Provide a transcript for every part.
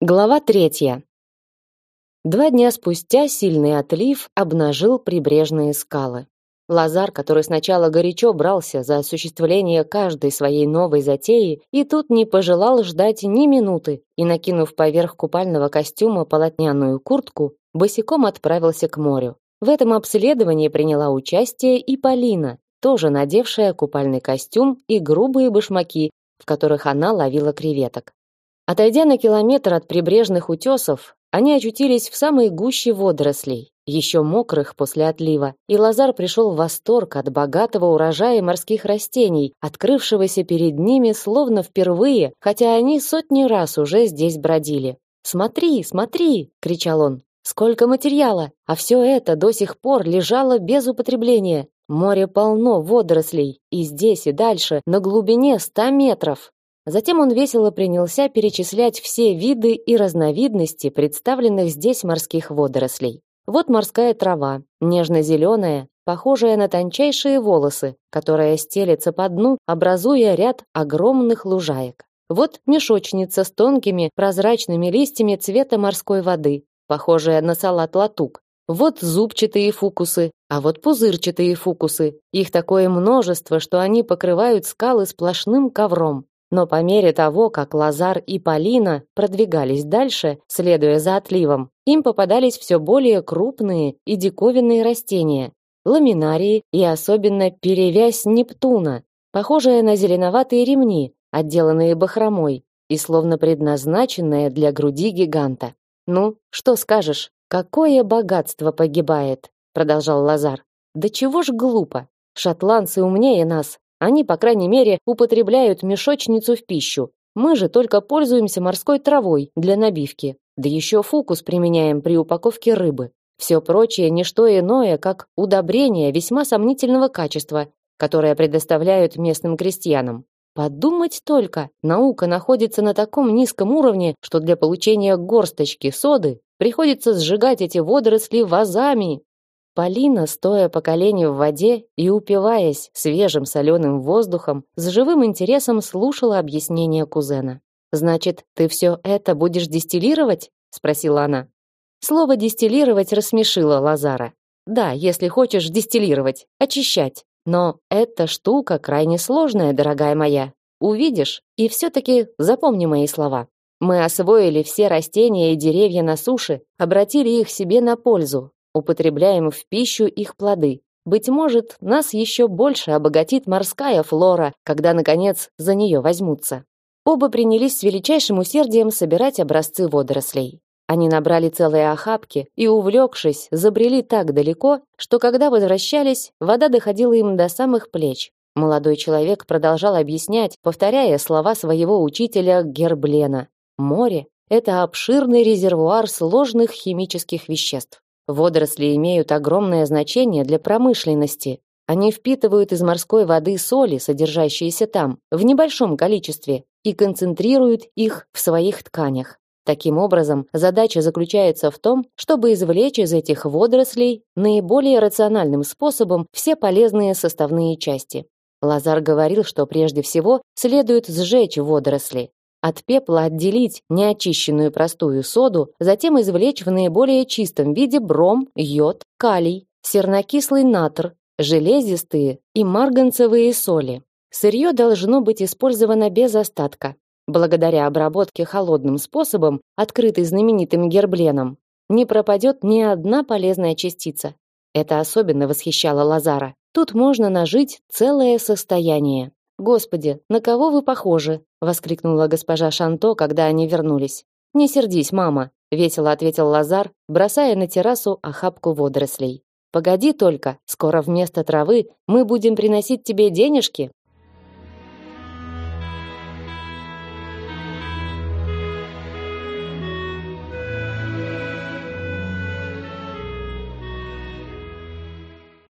Глава третья. Два дня спустя сильный отлив обнажил прибрежные скалы. Лазар, который сначала горячо брался за осуществление каждой своей новой затеи, и тут не пожелал ждать ни минуты, и накинув поверх купального костюма полотняную куртку, босиком отправился к морю. В этом обследовании приняла участие и Полина, тоже надевшая купальный костюм и грубые башмаки, в которых она ловила креветок. Отойдя на километр от прибрежных утесов, они очутились в самой гуще водорослей, еще мокрых после отлива, и Лазар пришел в восторг от богатого урожая морских растений, открывшегося перед ними словно впервые, хотя они сотни раз уже здесь бродили. «Смотри, смотри!» — кричал он. «Сколько материала! А все это до сих пор лежало без употребления. Море полно водорослей, и здесь, и дальше, на глубине ста метров. Затем он весело принялся перечислять все виды и разновидности представленных здесь морских водорослей. Вот морская трава, нежно-зеленая, похожая на тончайшие волосы, которая стелется по дну, образуя ряд огромных лужаек. Вот мешочница с тонкими прозрачными листьями цвета морской воды, похожая на салат-латук. Вот зубчатые фукусы, а вот пузырчатые фукусы. Их такое множество, что они покрывают скалы сплошным ковром. Но по мере того, как Лазар и Полина продвигались дальше, следуя за отливом, им попадались все более крупные и диковинные растения, ламинарии и особенно перевязь Нептуна, похожая на зеленоватые ремни, отделанные бахромой и словно предназначенная для груди гиганта. Ну, что скажешь? Какое богатство погибает, продолжал Лазар. Да чего ж глупо? Шотландцы умнее нас, они, по крайней мере, употребляют мешочницу в пищу. Мы же только пользуемся морской травой для набивки. Да еще фукус применяем при упаковке рыбы. Все прочее не что иное, как удобрение весьма сомнительного качества, которое предоставляют местным крестьянам. Подумать только, наука находится на таком низком уровне, что для получения горсточки соды приходится сжигать эти водоросли вазами. Полина, стоя по колени в воде и упиваясь свежим соленым воздухом, с живым интересом слушала объяснения кузена. «Значит, ты все это будешь дистиллировать?» — спросила она. Слово «дистиллировать» рассмешило Лазара. «Да, если хочешь дистиллировать, очищать. Но эта штука крайне сложная, дорогая моя. Увидишь, и все-таки запомни мои слова. Мы освоили все растения и деревья на суше, обратили их себе на пользу, употребляем в пищу их плоды. Быть может, нас еще больше обогатит морская флора, когда наконец за нее возьмутся. Оба принялись с величайшим усердием собирать образцы водорослей. Они набрали целые охапки и, увлекшись, забрели так далеко, что когда возвращались, вода доходила им до самых плеч. Молодой человек продолжал объяснять, повторяя слова своего учителя Герблена. Море — это обширный резервуар сложных химических веществ. Водоросли имеют огромное значение для промышленности. Они впитывают из морской воды соли, содержащиеся там, в небольшом количестве, и концентрируют их в своих тканях. Таким образом, задача заключается в том, чтобы извлечь из этих водорослей наиболее рациональным способом все полезные составные части. Лазар говорил, что прежде всего следует сжечь водоросли, от пепла отделить неочищенную простую соду, затем извлечь в наиболее чистом виде бром, йод, калий, сернокислый натр, железистые и марганцевые соли. Сырье должно быть использовано без остатка. Благодаря обработке холодным способом, открытой знаменитым гербленом, не пропадет ни одна полезная частица. Это особенно восхищало Лазара. Тут можно нажить целое состояние. Господи, на кого вы похожи? воскликнула госпожа Шанто, когда они вернулись. Не сердись, мама, весело ответил Лазар, бросая на террасу охапку водорослей. Погоди только, скоро вместо травы мы будем приносить тебе денежки.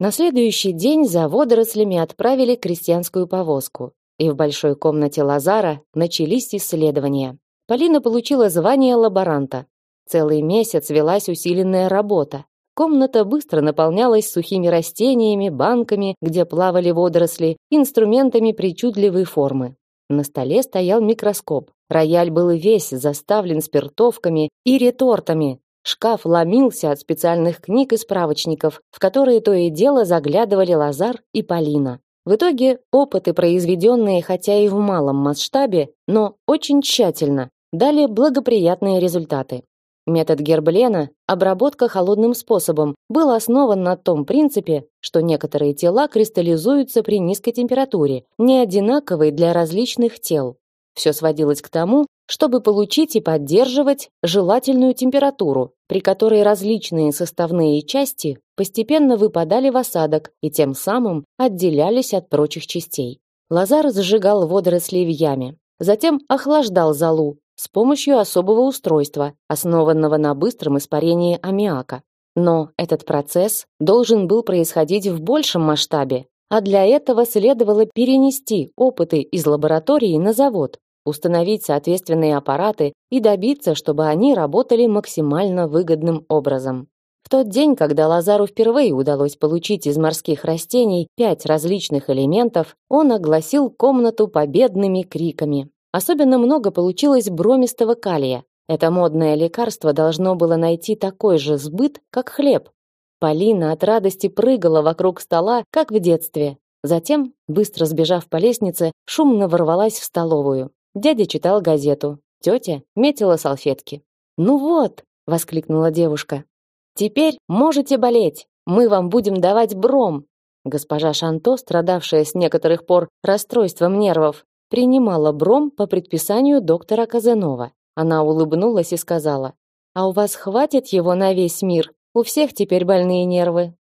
На следующий день за водорослями отправили крестьянскую повозку, и в большой комнате Лазара начались исследования. Полина получила звание лаборанта. Целый месяц велась усиленная работа. Комната быстро наполнялась сухими растениями, банками, где плавали водоросли, инструментами причудливой формы. На столе стоял микроскоп. Рояль был весь заставлен спиртовками и ретортами. Шкаф ломился от специальных книг и справочников, в которые то и дело заглядывали Лазар и Полина. В итоге опыты, произведенные хотя и в малом масштабе, но очень тщательно, дали благоприятные результаты. Метод Герблена, обработка холодным способом, был основан на том принципе, что некоторые тела кристаллизуются при низкой температуре, не одинаковой для различных тел. Все сводилось к тому, чтобы получить и поддерживать желательную температуру, при которой различные составные части постепенно выпадали в осадок и тем самым отделялись от прочих частей. Лазар зажигал водоросли в яме, затем охлаждал золу, с помощью особого устройства, основанного на быстром испарении аммиака. Но этот процесс должен был происходить в большем масштабе, а для этого следовало перенести опыты из лаборатории на завод, установить соответственные аппараты и добиться, чтобы они работали максимально выгодным образом. В тот день, когда Лазару впервые удалось получить из морских растений пять различных элементов, он огласил комнату победными криками. Особенно много получилось бромистого калия. Это модное лекарство должно было найти такой же сбыт, как хлеб. Полина от радости прыгала вокруг стола, как в детстве. Затем, быстро сбежав по лестнице, шумно ворвалась в столовую. Дядя читал газету, тетя метила салфетки. "Ну вот", воскликнула девушка. "Теперь можете болеть. Мы вам будем давать бром". Госпожа Шанто, страдавшая с некоторых пор расстройством нервов, принимала бром по предписанию доктора Казанова. Она улыбнулась и сказала: "А у вас хватит его на весь мир? У всех теперь больные нервы".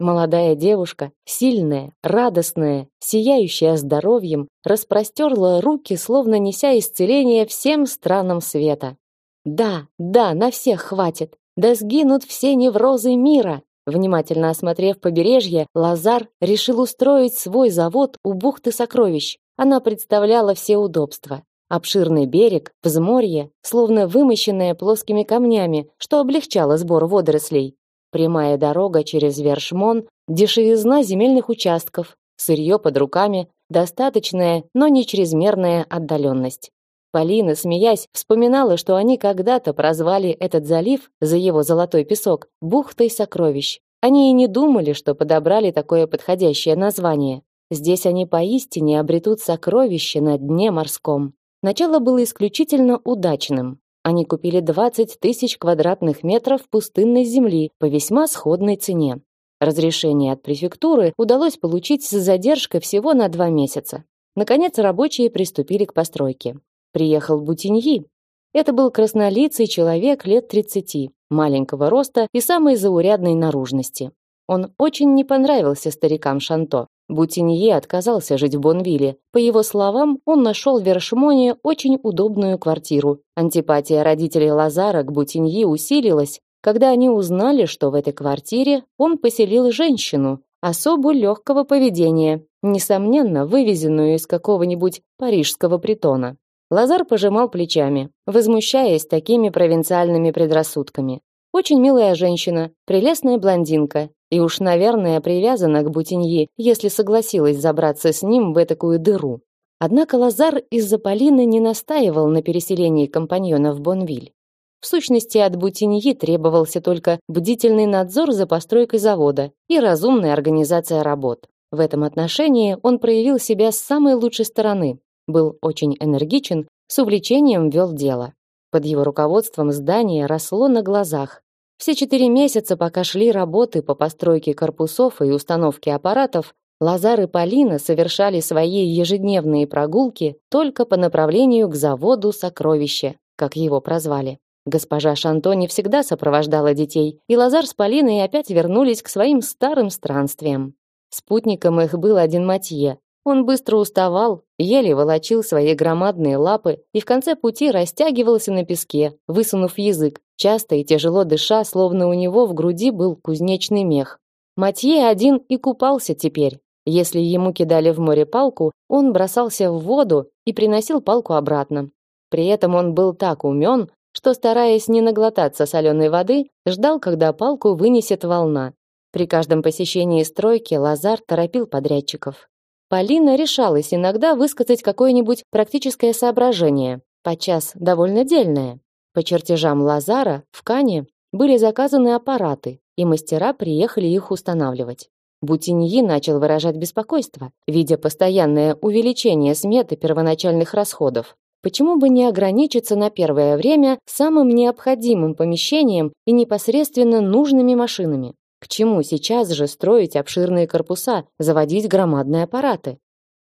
Молодая девушка, сильная, радостная, сияющая здоровьем, распростерла руки, словно неся исцеление всем странам света. Да, да, на всех хватит. Да сгинут все неврозы мира. Внимательно осмотрев побережье, Лазар решил устроить свой завод у бухты Сокровищ. Она представляла все удобства. Обширный берег, взморье, словно вымощенное плоскими камнями, что облегчало сбор водорослей. Прямая дорога через Вершмон, дешевизна земельных участков, сырье под руками, достаточная, но не чрезмерная отдаленность. Полина, смеясь, вспоминала, что они когда-то прозвали этот залив за его золотой песок бухтой сокровищ. Они и не думали, что подобрали такое подходящее название. Здесь они поистине обретут сокровища на дне морском. Начало было исключительно удачным. Они купили 20 тысяч квадратных метров пустынной земли по весьма сходной цене. Разрешение от префектуры удалось получить с задержкой всего на два месяца. Наконец рабочие приступили к постройке. Приехал Бутиньи. Это был краснолицый человек лет 30, маленького роста и самой заурядной наружности. Он очень не понравился старикам Шанто. Бутинье отказался жить в Бонвилле. По его словам, он нашел в Вершмоне очень удобную квартиру. Антипатия родителей Лазара к Бутинье усилилась, когда они узнали, что в этой квартире он поселил женщину, особу легкого поведения, несомненно, вывезенную из какого-нибудь парижского притона. Лазар пожимал плечами, возмущаясь такими провинциальными предрассудками. Очень милая женщина, прелестная блондинка, и уж, наверное, привязана к Бутиньи, если согласилась забраться с ним в такую дыру. Однако Лазар из-за Полины не настаивал на переселении компаньона в Бонвиль. В сущности, от Бутиньи требовался только бдительный надзор за постройкой завода и разумная организация работ. В этом отношении он проявил себя с самой лучшей стороны, был очень энергичен, с увлечением вел дело. Под его руководством здание росло на глазах. Все четыре месяца, пока шли работы по постройке корпусов и установке аппаратов, Лазар и Полина совершали свои ежедневные прогулки только по направлению к заводу «Сокровище», как его прозвали. Госпожа Шантони всегда сопровождала детей, и Лазар с Полиной опять вернулись к своим старым странствиям. Спутником их был один Матье, он быстро уставал, еле волочил свои громадные лапы и в конце пути растягивался на песке, высунув язык, часто и тяжело дыша, словно у него в груди был кузнечный мех. Матье один и купался теперь. Если ему кидали в море палку, он бросался в воду и приносил палку обратно. При этом он был так умен, что, стараясь не наглотаться соленой воды, ждал, когда палку вынесет волна. При каждом посещении стройки Лазар торопил подрядчиков. Полина решалась иногда высказать какое-нибудь практическое соображение, подчас довольно дельное. По чертежам Лазара в Кане были заказаны аппараты, и мастера приехали их устанавливать. Бутиньи начал выражать беспокойство, видя постоянное увеличение сметы первоначальных расходов. Почему бы не ограничиться на первое время самым необходимым помещением и непосредственно нужными машинами? К чему сейчас же строить обширные корпуса, заводить громадные аппараты?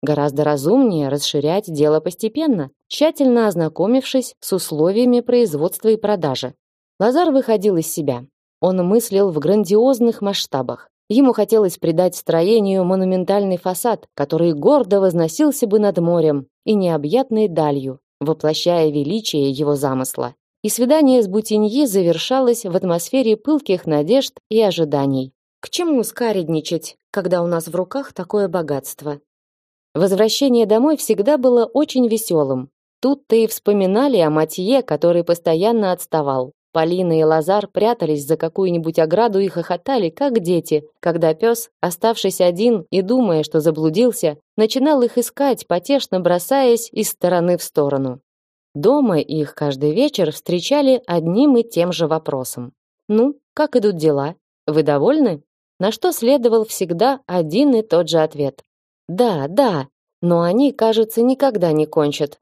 Гораздо разумнее расширять дело постепенно, тщательно ознакомившись с условиями производства и продажи. Лазар выходил из себя. Он мыслил в грандиозных масштабах. Ему хотелось придать строению монументальный фасад, который гордо возносился бы над морем и необъятной далью, воплощая величие его замысла и свидание с Бутиньи завершалось в атмосфере пылких надежд и ожиданий. К чему скаредничать, когда у нас в руках такое богатство? Возвращение домой всегда было очень веселым. Тут-то и вспоминали о Матье, который постоянно отставал. Полина и Лазар прятались за какую-нибудь ограду и хохотали, как дети, когда пес, оставшись один и думая, что заблудился, начинал их искать, потешно бросаясь из стороны в сторону. Дома их каждый вечер встречали одним и тем же вопросом. «Ну, как идут дела? Вы довольны?» На что следовал всегда один и тот же ответ. «Да, да, но они, кажется, никогда не кончат».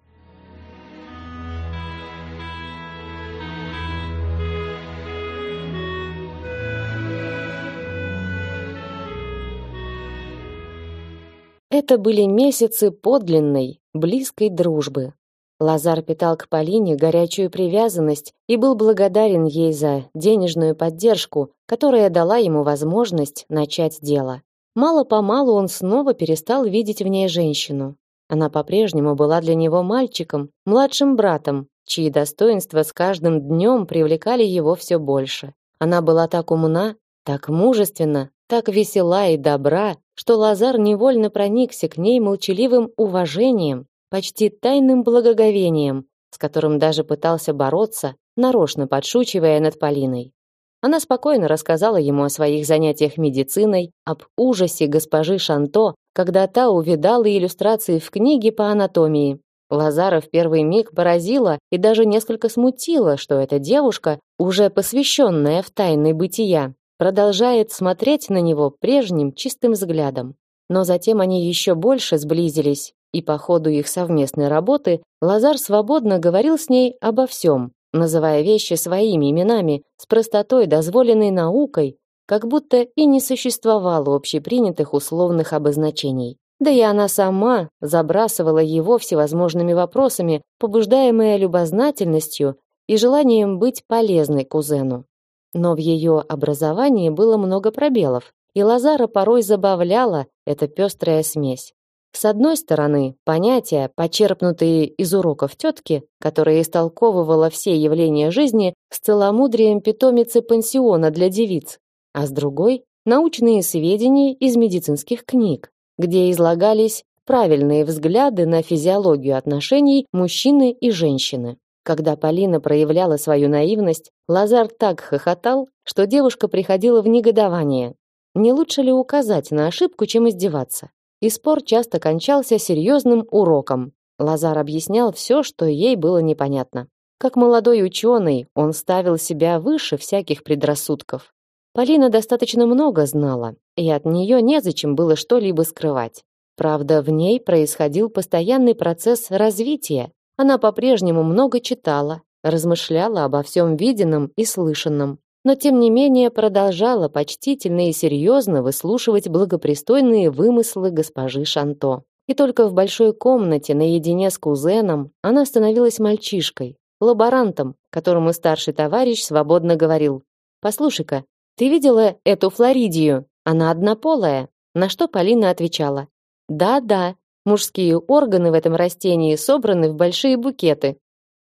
Это были месяцы подлинной, близкой дружбы, Лазар питал к Полине горячую привязанность и был благодарен ей за денежную поддержку, которая дала ему возможность начать дело. Мало-помалу он снова перестал видеть в ней женщину. Она по-прежнему была для него мальчиком, младшим братом, чьи достоинства с каждым днем привлекали его все больше. Она была так умна, так мужественна, так весела и добра, что Лазар невольно проникся к ней молчаливым уважением почти тайным благоговением, с которым даже пытался бороться, нарочно подшучивая над Полиной. Она спокойно рассказала ему о своих занятиях медициной, об ужасе госпожи Шанто, когда та увидала иллюстрации в книге по анатомии. Лазара в первый миг поразила и даже несколько смутила, что эта девушка, уже посвященная в тайны бытия, продолжает смотреть на него прежним чистым взглядом. Но затем они еще больше сблизились, и по ходу их совместной работы Лазар свободно говорил с ней обо всем, называя вещи своими именами, с простотой, дозволенной наукой, как будто и не существовало общепринятых условных обозначений. Да и она сама забрасывала его всевозможными вопросами, побуждаемая любознательностью и желанием быть полезной кузену. Но в ее образовании было много пробелов, и Лазара порой забавляла эта пестрая смесь. С одной стороны, понятия, почерпнутые из уроков тетки, которая истолковывала все явления жизни с целомудрием питомицы пансиона для девиц, а с другой научные сведения из медицинских книг, где излагались правильные взгляды на физиологию отношений мужчины и женщины. Когда Полина проявляла свою наивность, Лазар так хохотал, что девушка приходила в негодование. Не лучше ли указать на ошибку, чем издеваться? И спор часто кончался серьезным уроком. Лазар объяснял все, что ей было непонятно. Как молодой ученый, он ставил себя выше всяких предрассудков. Полина достаточно много знала, и от нее незачем было что-либо скрывать. Правда, в ней происходил постоянный процесс развития. Она по-прежнему много читала, размышляла обо всем виденном и слышанном, но тем не менее продолжала почтительно и серьезно выслушивать благопристойные вымыслы госпожи Шанто. И только в большой комнате наедине с кузеном она становилась мальчишкой, лаборантом, которому старший товарищ свободно говорил: "Послушай-ка, ты видела эту флоридию? Она однополая". На что Полина отвечала: "Да-да, мужские органы в этом растении собраны в большие букеты".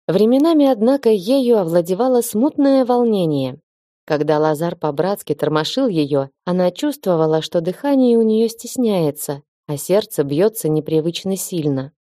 Временами, однако, ею овладевало смутное волнение. Когда Лазар по-братски тормошил ее, она чувствовала, что дыхание у нее стесняется, а сердце бьется непривычно сильно.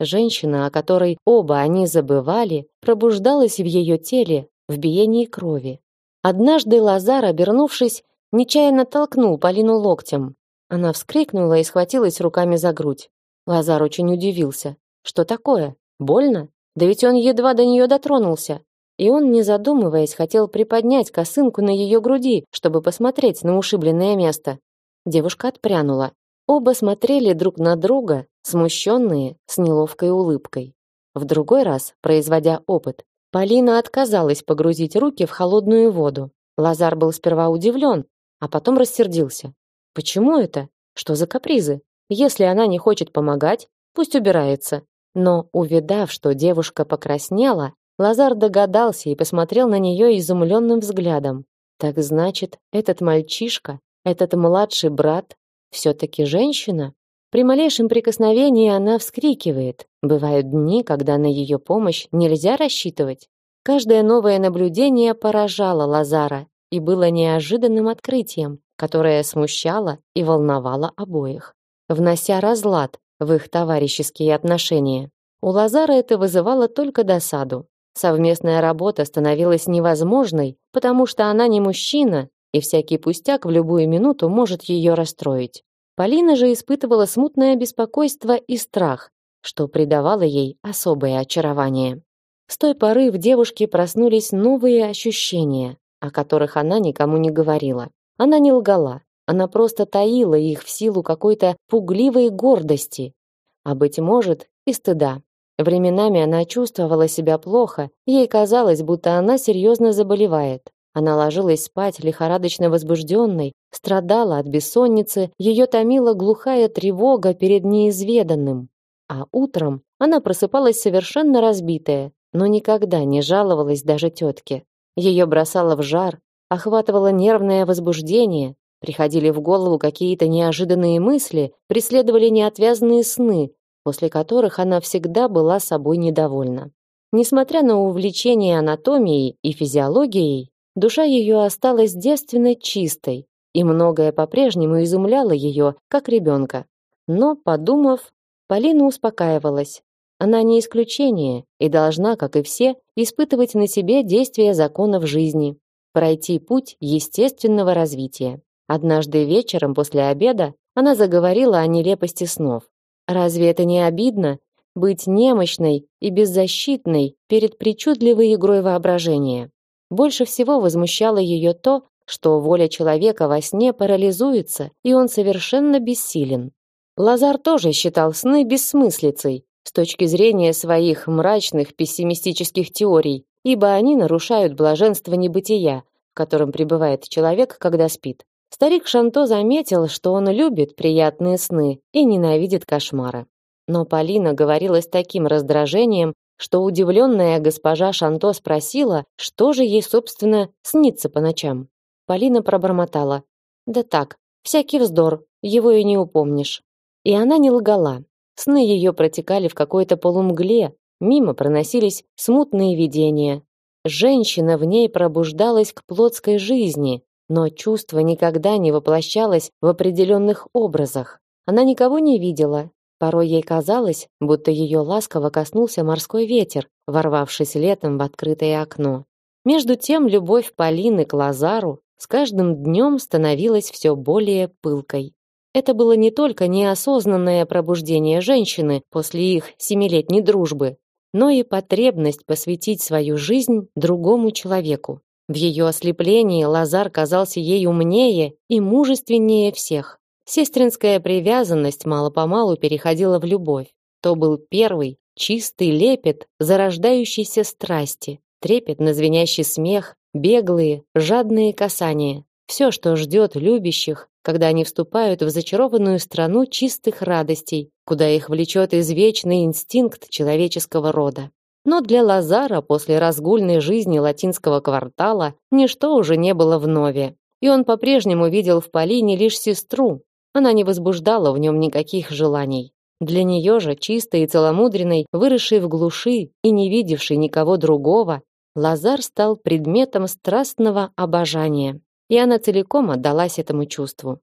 Женщина, о которой оба они забывали, пробуждалась в ее теле, в биении крови. Однажды Лазар, обернувшись, нечаянно толкнул Полину локтем. Она вскрикнула и схватилась руками за грудь. Лазар очень удивился. Что такое? Больно? Да ведь он едва до нее дотронулся. И он, не задумываясь, хотел приподнять косынку на ее груди, чтобы посмотреть на ушибленное место. Девушка отпрянула. Оба смотрели друг на друга, смущенные, с неловкой улыбкой. В другой раз, производя опыт, Полина отказалась погрузить руки в холодную воду. Лазар был сперва удивлен, а потом рассердился. Почему это? Что за капризы? Если она не хочет помогать, пусть убирается. Но, увидав, что девушка покраснела, Лазар догадался и посмотрел на нее изумленным взглядом. Так значит, этот мальчишка, этот младший брат, все-таки женщина? При малейшем прикосновении она вскрикивает. Бывают дни, когда на ее помощь нельзя рассчитывать. Каждое новое наблюдение поражало Лазара и было неожиданным открытием, которое смущало и волновало обоих, внося разлад в их товарищеские отношения. У Лазара это вызывало только досаду. Совместная работа становилась невозможной, потому что она не мужчина, и всякий пустяк в любую минуту может ее расстроить. Полина же испытывала смутное беспокойство и страх, что придавало ей особое очарование. С той поры в девушке проснулись новые ощущения, о которых она никому не говорила. Она не лгала, она просто таила их в силу какой-то пугливой гордости, а быть может, и стыда. Временами она чувствовала себя плохо, ей казалось, будто она серьезно заболевает. Она ложилась спать лихорадочно возбужденной, страдала от бессонницы, ее томила глухая тревога перед неизведанным. А утром она просыпалась совершенно разбитая, но никогда не жаловалась даже тетке. Ее бросало в жар, охватывало нервное возбуждение, приходили в голову какие-то неожиданные мысли, преследовали неотвязные сны, после которых она всегда была собой недовольна. Несмотря на увлечение анатомией и физиологией, душа ее осталась девственно чистой, и многое по-прежнему изумляло ее, как ребенка. Но, подумав, Полина успокаивалась. Она не исключение и должна, как и все, испытывать на себе действия законов жизни, пройти путь естественного развития. Однажды вечером после обеда она заговорила о нелепости снов. Разве это не обидно быть немощной и беззащитной перед причудливой игрой воображения? Больше всего возмущало ее то, что воля человека во сне парализуется, и он совершенно бессилен. Лазар тоже считал сны бессмыслицей с точки зрения своих мрачных пессимистических теорий, ибо они нарушают блаженство небытия, в котором пребывает человек, когда спит. Старик Шанто заметил, что он любит приятные сны и ненавидит кошмары. Но Полина говорила с таким раздражением, что удивленная госпожа Шанто спросила, что же ей, собственно, снится по ночам. Полина пробормотала. «Да так, всякий вздор, его и не упомнишь». И она не лгала. Сны ее протекали в какой-то полумгле, мимо проносились смутные видения. Женщина в ней пробуждалась к плотской жизни, но чувство никогда не воплощалось в определенных образах. Она никого не видела. Порой ей казалось, будто ее ласково коснулся морской ветер, ворвавшись летом в открытое окно. Между тем любовь Полины к Лазару с каждым днем становилась все более пылкой. Это было не только неосознанное пробуждение женщины после их семилетней дружбы, но и потребность посвятить свою жизнь другому человеку. В ее ослеплении Лазар казался ей умнее и мужественнее всех. Сестринская привязанность мало-помалу переходила в любовь. То был первый, чистый лепет зарождающейся страсти, трепетно звенящий смех, беглые, жадные касания. Все, что ждет любящих, когда они вступают в зачарованную страну чистых радостей, куда их влечет извечный инстинкт человеческого рода. Но для Лазара после разгульной жизни латинского квартала ничто уже не было вновь, и он по-прежнему видел в Полине лишь сестру. Она не возбуждала в нем никаких желаний. Для нее же, чистой и целомудренной, выросшей в глуши и не видевшей никого другого, Лазар стал предметом страстного обожания, и она целиком отдалась этому чувству.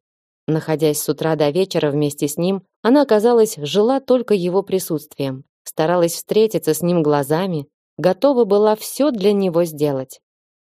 Находясь с утра до вечера вместе с ним, она, казалось, жила только его присутствием старалась встретиться с ним глазами, готова была все для него сделать.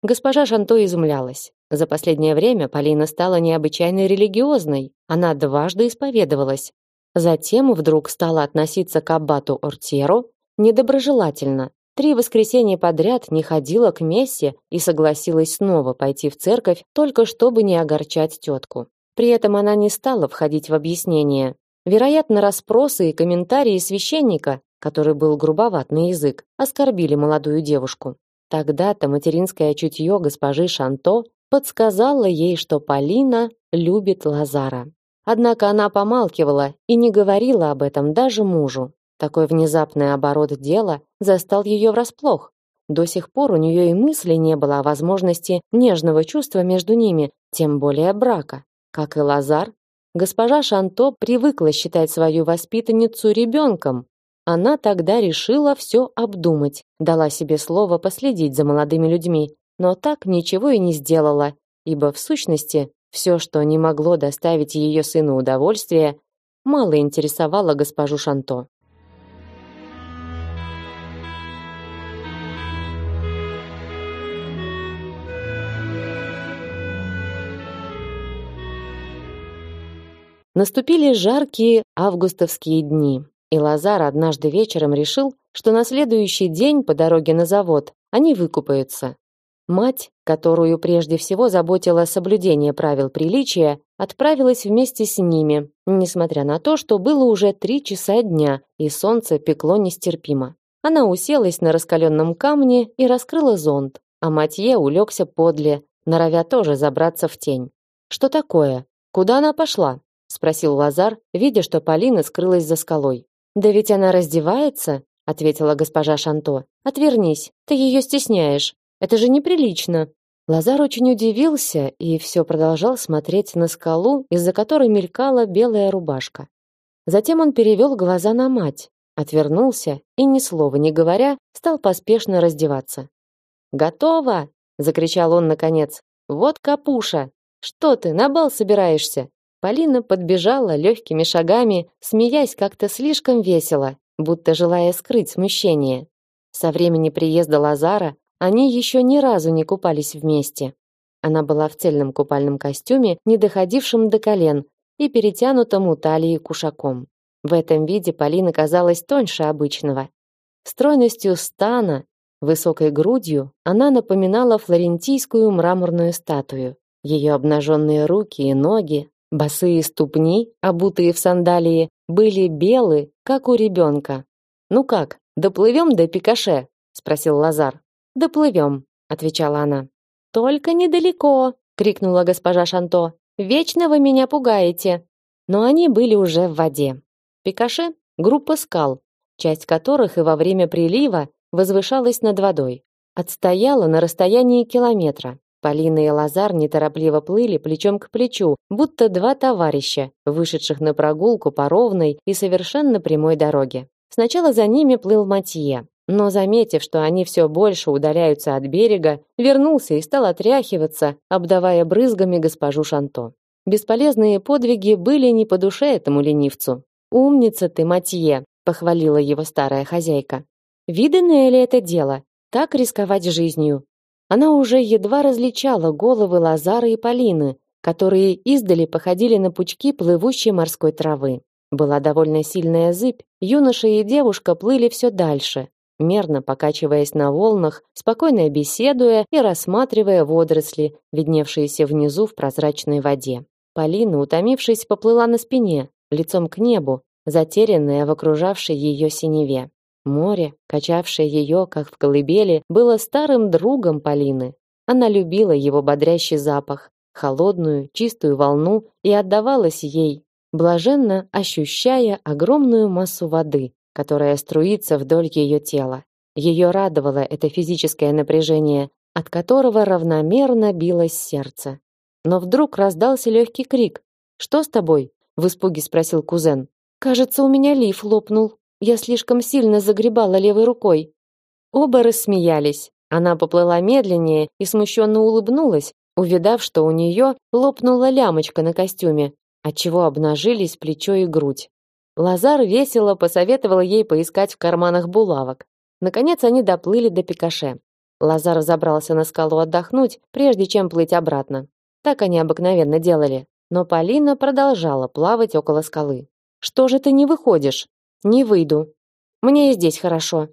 Госпожа Шанто изумлялась. За последнее время Полина стала необычайно религиозной. Она дважды исповедовалась. Затем вдруг стала относиться к аббату Ортьеро недоброжелательно. Три воскресенья подряд не ходила к мессе и согласилась снова пойти в церковь, только чтобы не огорчать тетку. При этом она не стала входить в объяснение. Вероятно, расспросы и комментарии священника, который был грубоват на язык, оскорбили молодую девушку. Тогда-то материнское чутье госпожи Шанто подсказало ей, что Полина любит Лазара. Однако она помалкивала и не говорила об этом даже мужу. Такой внезапный оборот дела застал ее врасплох. До сих пор у нее и мысли не было о возможности нежного чувства между ними, тем более брака. Как и Лазар, госпожа Шанто привыкла считать свою воспитанницу ребенком. Она тогда решила все обдумать, дала себе слово последить за молодыми людьми, но так ничего и не сделала, ибо в сущности все, что не могло доставить ее сыну удовольствие, мало интересовало госпожу Шанто. Наступили жаркие августовские дни, и Лазар однажды вечером решил, что на следующий день по дороге на завод они выкупаются. Мать, которую прежде всего заботило соблюдение правил приличия, отправилась вместе с ними, несмотря на то, что было уже три часа дня и солнце пекло нестерпимо. Она уселась на раскаленном камне и раскрыла зонт, а Матье улегся подле, норовя тоже забраться в тень. Что такое? Куда она пошла? спросил Лазар, видя, что Полина скрылась за скалой. Да ведь она раздевается, ответила госпожа Шанто. Отвернись, ты ее стесняешь. Это же неприлично. Лазар очень удивился и все продолжал смотреть на скалу, из-за которой мелькала белая рубашка. Затем он перевел глаза на мать, отвернулся и ни слова не говоря, стал поспешно раздеваться. "Готово!" закричал он наконец. "Вот капуша. Что ты, на бал собираешься? Полина подбежала легкими шагами, смеясь как-то слишком весело, будто желая скрыть смущение. Со времени приезда Лазара они еще ни разу не купались вместе. Она была в цельном купальном костюме, не доходившем до колен, и перетянутом у талии кушаком. В этом виде Полина казалась тоньше обычного. Стройностью стана, высокой грудью она напоминала флорентийскую мраморную статую. Ее обнаженные руки и ноги Босые ступни, обутые в сандалии, были белы, как у ребенка. «Ну как, доплывем до Пикаше?» — спросил Лазар. «Доплывем», — отвечала она. «Только недалеко!» — крикнула госпожа Шанто. «Вечно вы меня пугаете!» Но они были уже в воде. Пикаше — группа скал, часть которых и во время прилива возвышалась над водой. Отстояла на расстоянии километра. Полина и Лазар неторопливо плыли плечом к плечу, будто два товарища, вышедших на прогулку по ровной и совершенно прямой дороге. Сначала за ними плыл Матье, но заметив, что они все больше удаляются от берега, вернулся и стал отряхиваться, обдавая брызгами госпожу Шанто. Бесполезные подвиги были не по душе этому ленивцу. «Умница ты, Матье!» — похвалила его старая хозяйка. «Виданное ли это дело? Так рисковать жизнью? Она уже едва различала головы Лазара и Полины, которые издали походили на пучки плывущей морской травы. Была довольно сильная зыбь, юноша и девушка плыли все дальше, мерно покачиваясь на волнах, спокойно беседуя и рассматривая водоросли, видневшиеся внизу в прозрачной воде. Полина, утомившись, поплыла на спине, лицом к небу, затерянная в окружавшей ее синеве. Море, качавшее ее, как в колыбели, было старым другом Полины. Она любила его бодрящий запах, холодную, чистую волну и отдавалась ей, блаженно ощущая огромную массу воды, которая струится вдоль ее тела. Ее радовало это физическое напряжение, от которого равномерно билось сердце. Но вдруг раздался легкий крик. «Что с тобой?» — в испуге спросил кузен. «Кажется, у меня лиф лопнул», я слишком сильно загребала левой рукой. Оба рассмеялись. Она поплыла медленнее и смущенно улыбнулась, увидав, что у нее лопнула лямочка на костюме, отчего обнажились плечо и грудь. Лазар весело посоветовал ей поискать в карманах булавок. Наконец они доплыли до Пикаше. Лазар забрался на скалу отдохнуть, прежде чем плыть обратно. Так они обыкновенно делали. Но Полина продолжала плавать около скалы. Что же ты не выходишь? Не выйду. Мне и здесь хорошо.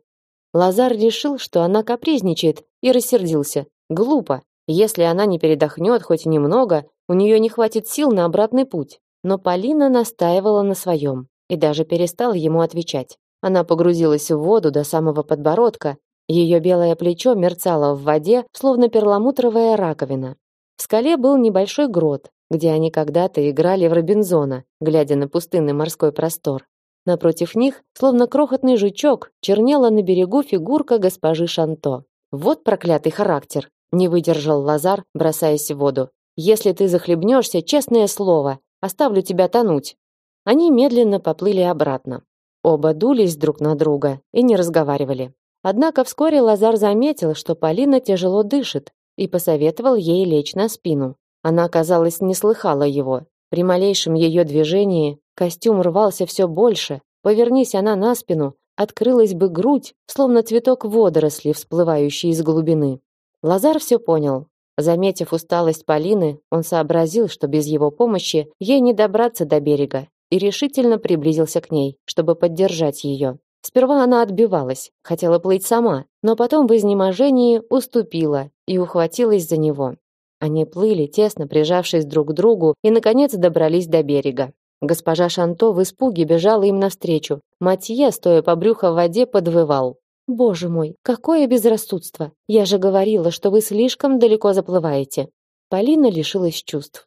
Лазар решил, что она капризничает, и рассердился. Глупо. Если она не передохнет хоть немного, у нее не хватит сил на обратный путь. Но Полина настаивала на своем и даже перестала ему отвечать. Она погрузилась в воду до самого подбородка, ее белое плечо мерцало в воде, словно перламутровая раковина. В скале был небольшой грот, где они когда-то играли в Робинзона, глядя на пустынный морской простор. Напротив них, словно крохотный жучок, чернела на берегу фигурка госпожи Шанто. Вот проклятый характер, не выдержал Лазар, бросаясь в воду. Если ты захлебнешься, честное слово, оставлю тебя тонуть. Они медленно поплыли обратно. Оба дулись друг на друга и не разговаривали. Однако вскоре Лазар заметил, что Полина тяжело дышит, и посоветовал ей лечь на спину. Она, казалось, не слыхала его. При малейшем ее движении костюм рвался все больше. Повернись она на спину, открылась бы грудь, словно цветок водоросли, всплывающий из глубины. Лазар все понял. Заметив усталость Полины, он сообразил, что без его помощи ей не добраться до берега, и решительно приблизился к ней, чтобы поддержать ее. Сперва она отбивалась, хотела плыть сама, но потом в изнеможении уступила и ухватилась за него. Они плыли, тесно прижавшись друг к другу, и наконец добрались до берега. Госпожа Шанто в испуге бежала им навстречу. Матье, стоя по брюхо в воде, подвывал. Боже мой, какое безрассудство! Я же говорила, что вы слишком далеко заплываете. Полина лишилась чувств.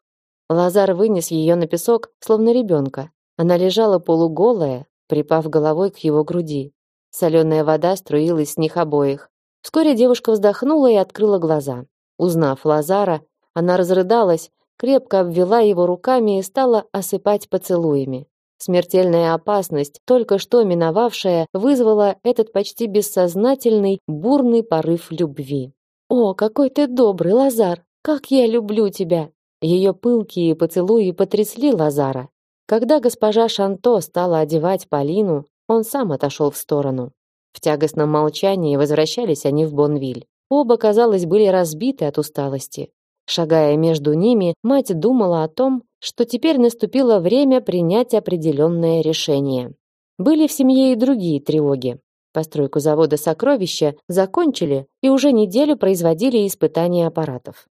Лазар вынес ее на песок, словно ребенка. Она лежала полуголая, припав головой к его груди. Соленая вода струилась с них обоих. Вскоре девушка вздохнула и открыла глаза. Узнав Лазара, она разрыдалась, крепко обвела его руками и стала осыпать поцелуями. Смертельная опасность, только что миновавшая, вызвала этот почти бессознательный, бурный порыв любви. «О, какой ты добрый, Лазар! Как я люблю тебя!» Ее пылкие поцелуи потрясли Лазара. Когда госпожа Шанто стала одевать Полину, он сам отошел в сторону. В тягостном молчании возвращались они в Бонвиль. Оба, казалось, были разбиты от усталости. Шагая между ними, мать думала о том, что теперь наступило время принять определенное решение. Были в семье и другие тревоги. Постройку завода «Сокровища» закончили и уже неделю производили испытания аппаратов.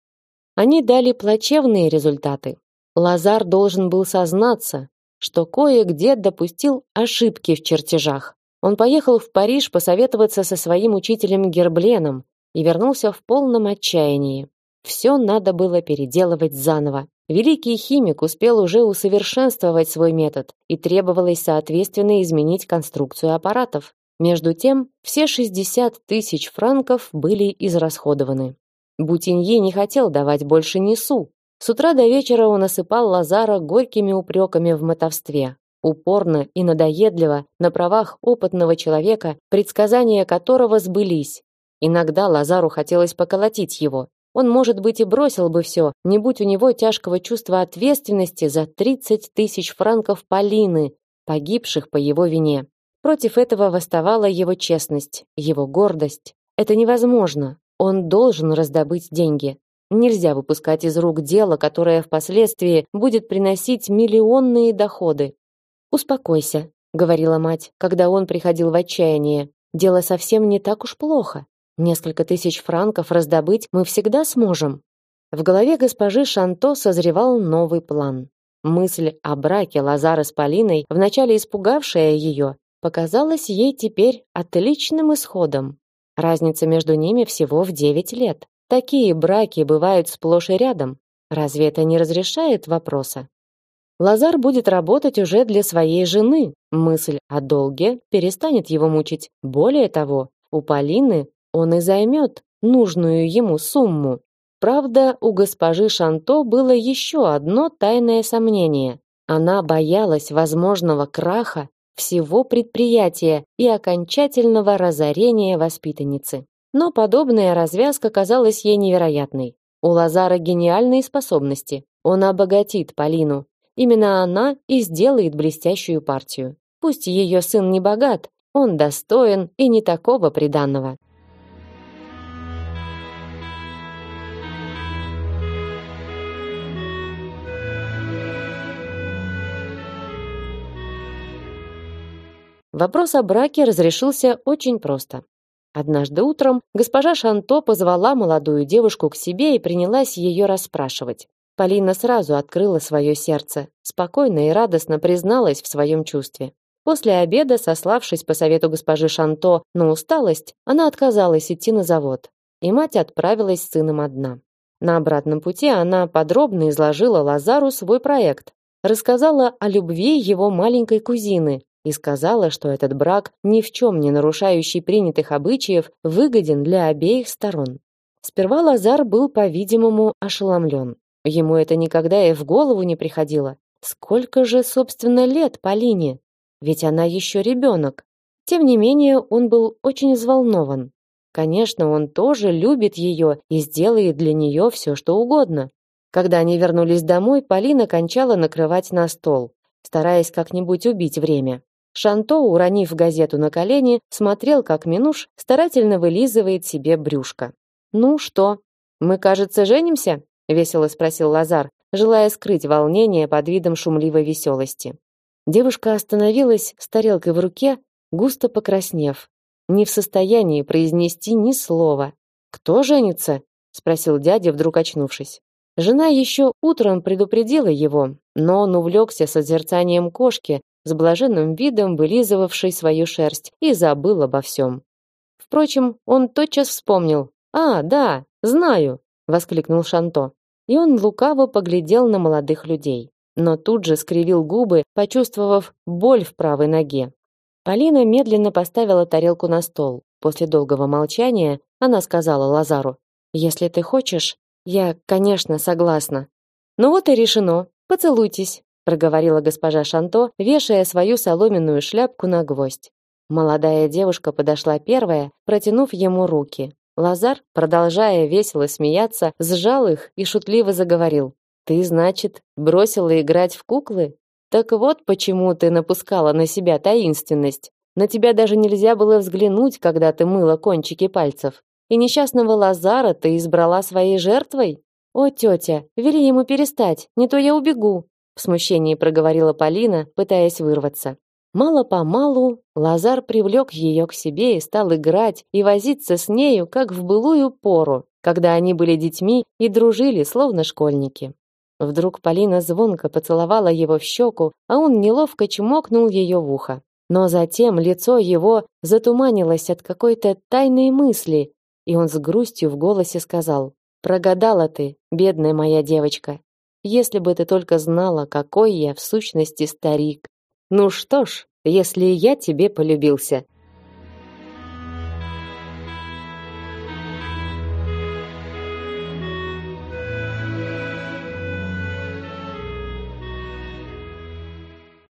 Они дали плачевные результаты. Лазар должен был сознаться, что кое-где допустил ошибки в чертежах. Он поехал в Париж посоветоваться со своим учителем Гербленом и вернулся в полном отчаянии. Все надо было переделывать заново. Великий химик успел уже усовершенствовать свой метод, и требовалось соответственно изменить конструкцию аппаратов. Между тем, все 60 тысяч франков были израсходованы. Бутиньи не хотел давать больше ни су, с утра до вечера он осыпал Лазара горькими упреками в мотовстве. Упорно и надоедливо, на правах опытного человека, предсказания которого сбылись. Иногда Лазару хотелось поколотить его. Он, может быть, и бросил бы все, не будь у него тяжкого чувства ответственности за 30 тысяч франков Полины, погибших по его вине. Против этого восставала его честность, его гордость. Это невозможно. Он должен раздобыть деньги. Нельзя выпускать из рук дело, которое впоследствии будет приносить миллионные доходы. Успокойся, говорила мать, когда он приходил в отчаяние. Дело совсем не так уж плохо. Несколько тысяч франков раздобыть мы всегда сможем. В голове госпожи Шанто созревал новый план. Мысль о браке Лазара с Полиной, вначале испугавшая ее, показалась ей теперь отличным исходом. Разница между ними всего в девять лет. Такие браки бывают сплошь и рядом. Разве это не разрешает вопроса? Лазар будет работать уже для своей жены. Мысль о долге перестанет его мучить. Более того, у Полины он и займет нужную ему сумму. Правда, у госпожи Шанто было еще одно тайное сомнение. Она боялась возможного краха всего предприятия и окончательного разорения воспитанницы. Но подобная развязка казалась ей невероятной. У Лазара гениальные способности. Он обогатит Полину. Именно она и сделает блестящую партию. Пусть ее сын не богат, он достоин и не такого приданного. Вопрос о браке разрешился очень просто. Однажды утром госпожа Шанто позвала молодую девушку к себе и принялась ее расспрашивать. Полина сразу открыла свое сердце, спокойно и радостно призналась в своем чувстве. После обеда, сославшись по совету госпожи Шанто на усталость, она отказалась идти на завод, и мать отправилась с сыном одна. На обратном пути она подробно изложила Лазару свой проект, рассказала о любви его маленькой кузины, и сказала, что этот брак, ни в чем не нарушающий принятых обычаев, выгоден для обеих сторон. Сперва Лазар был, по-видимому, ошеломлен. Ему это никогда и в голову не приходило. Сколько же, собственно, лет Полине? Ведь она еще ребенок. Тем не менее, он был очень взволнован. Конечно, он тоже любит ее и сделает для нее все, что угодно. Когда они вернулись домой, Полина кончала накрывать на стол, стараясь как-нибудь убить время. Шанто, уронив газету на колени, смотрел, как Минуш старательно вылизывает себе брюшко. «Ну что, мы, кажется, женимся?» — весело спросил Лазар, желая скрыть волнение под видом шумливой веселости. Девушка остановилась с тарелкой в руке, густо покраснев, не в состоянии произнести ни слова. «Кто женится?» — спросил дядя, вдруг очнувшись. Жена еще утром предупредила его, но он увлекся созерцанием кошки, с блаженным видом вылизывавшей свою шерсть, и забыл обо всем. Впрочем, он тотчас вспомнил. «А, да, знаю!» — воскликнул Шанто. И он лукаво поглядел на молодых людей. Но тут же скривил губы, почувствовав боль в правой ноге. Полина медленно поставила тарелку на стол. После долгого молчания она сказала Лазару, «Если ты хочешь, я, конечно, согласна». «Ну вот и решено. Поцелуйтесь» проговорила госпожа Шанто, вешая свою соломенную шляпку на гвоздь. Молодая девушка подошла первая, протянув ему руки. Лазар, продолжая весело смеяться, сжал их и шутливо заговорил: "Ты, значит, бросила играть в куклы? Так вот почему ты напускала на себя таинственность. На тебя даже нельзя было взглянуть, когда ты мыла кончики пальцев. И несчастного Лазара ты избрала своей жертвой? О, тетя, вели ему перестать, не то я убегу в смущении проговорила Полина, пытаясь вырваться. Мало-помалу Лазар привлек ее к себе и стал играть и возиться с нею, как в былую пору, когда они были детьми и дружили, словно школьники. Вдруг Полина звонко поцеловала его в щеку, а он неловко чмокнул ее в ухо. Но затем лицо его затуманилось от какой-то тайной мысли, и он с грустью в голосе сказал: "Прогадала ты, бедная моя девочка. Если бы ты только знала, какой я в сущности старик. Ну что ж, если я тебе полюбился.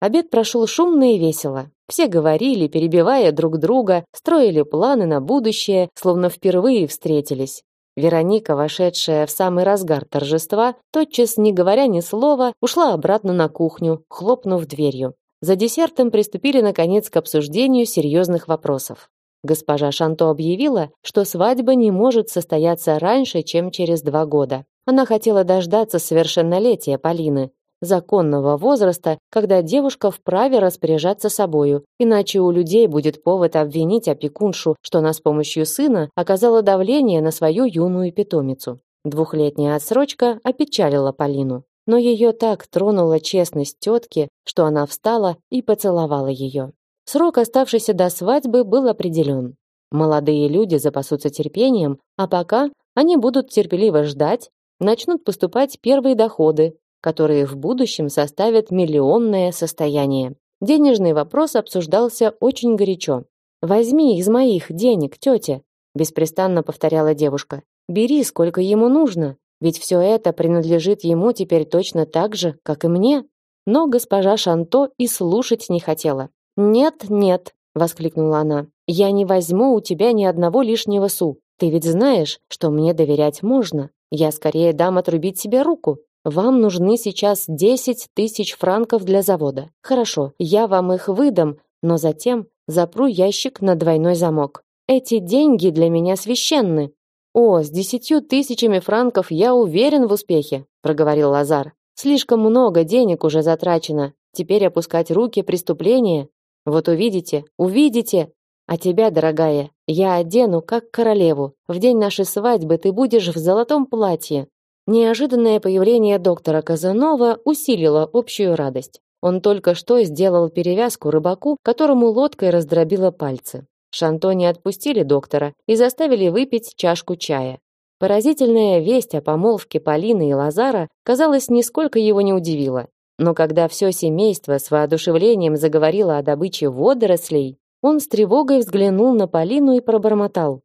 Обед прошел шумно и весело. Все говорили, перебивая друг друга, строили планы на будущее, словно впервые встретились. Вероника, вошедшая в самый разгар торжества, тотчас, не говоря ни слова, ушла обратно на кухню, хлопнув дверью. За десертом приступили наконец к обсуждению серьезных вопросов. Госпожа Шанто объявила, что свадьба не может состояться раньше, чем через два года. Она хотела дождаться совершеннолетия Полины, законного возраста, когда девушка вправе распоряжаться собою, иначе у людей будет повод обвинить опекуншу, что она с помощью сына оказала давление на свою юную питомицу. Двухлетняя отсрочка опечалила Полину, но ее так тронула честность тетки, что она встала и поцеловала ее. Срок, оставшийся до свадьбы, был определен. Молодые люди запасутся терпением, а пока они будут терпеливо ждать, начнут поступать первые доходы, которые в будущем составят миллионное состояние. Денежный вопрос обсуждался очень горячо. Возьми из моих денег, тетя, беспрестанно повторяла девушка. Бери, сколько ему нужно, ведь все это принадлежит ему теперь точно так же, как и мне. Но госпожа Шанто и слушать не хотела. Нет, нет, воскликнула она. Я не возьму у тебя ни одного лишнего су. Ты ведь знаешь, что мне доверять можно. Я скорее дам отрубить себе руку, вам нужны сейчас 10 тысяч франков для завода. Хорошо, я вам их выдам, но затем запру ящик на двойной замок. Эти деньги для меня священны. О, с десятью тысячами франков я уверен в успехе, проговорил Лазар. Слишком много денег уже затрачено. Теперь опускать руки преступление. Вот увидите, увидите. А тебя, дорогая, я одену как королеву. В день нашей свадьбы ты будешь в золотом платье. Неожиданное появление доктора Казанова усилило общую радость. Он только что сделал перевязку рыбаку, которому лодкой раздробило пальцы. Шанто не отпустили доктора и заставили выпить чашку чая. Поразительная весть о помолвке Полины и Лазара, казалось, нисколько его не удивила. Но когда все семейство с воодушевлением заговорило о добыче водорослей, он с тревогой взглянул на Полину и пробормотал: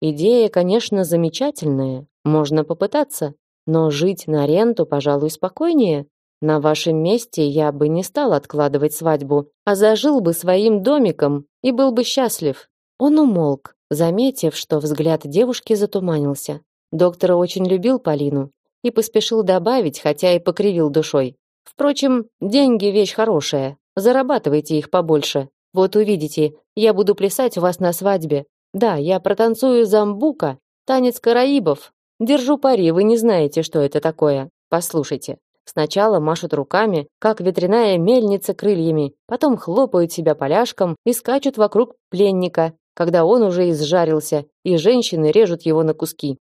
"Идея, конечно, замечательная, можно попытаться, но жить на ренту, пожалуй, спокойнее. На вашем месте я бы не стал откладывать свадьбу, а зажил бы своим домиком и был бы счастлив. Он умолк, заметив, что взгляд девушки затуманился. Доктор очень любил Полину и поспешил добавить, хотя и покривил душой. Впрочем, деньги вещь хорошая. Зарабатывайте их побольше. Вот увидите, я буду плясать у вас на свадьбе. Да, я протанцую замбука, танец караибов. Держу пари, вы не знаете, что это такое. Послушайте. Сначала машут руками, как ветряная мельница крыльями, потом хлопают себя поляшком и скачут вокруг пленника, когда он уже изжарился, и женщины режут его на куски.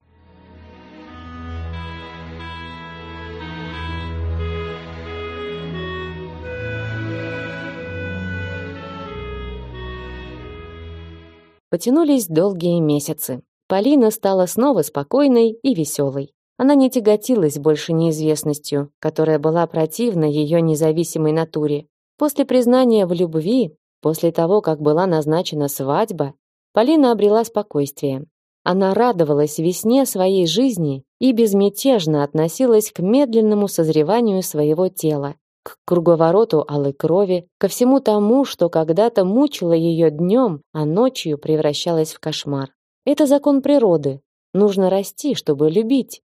Потянулись долгие месяцы. Полина стала снова спокойной и веселой. Она не тяготилась больше неизвестностью, которая была противна ее независимой натуре. После признания в любви, после того, как была назначена свадьба, Полина обрела спокойствие. Она радовалась весне своей жизни и безмятежно относилась к медленному созреванию своего тела, к круговороту алой крови, ко всему тому, что когда-то мучило ее днем, а ночью превращалось в кошмар. Это закон природы. Нужно расти, чтобы любить.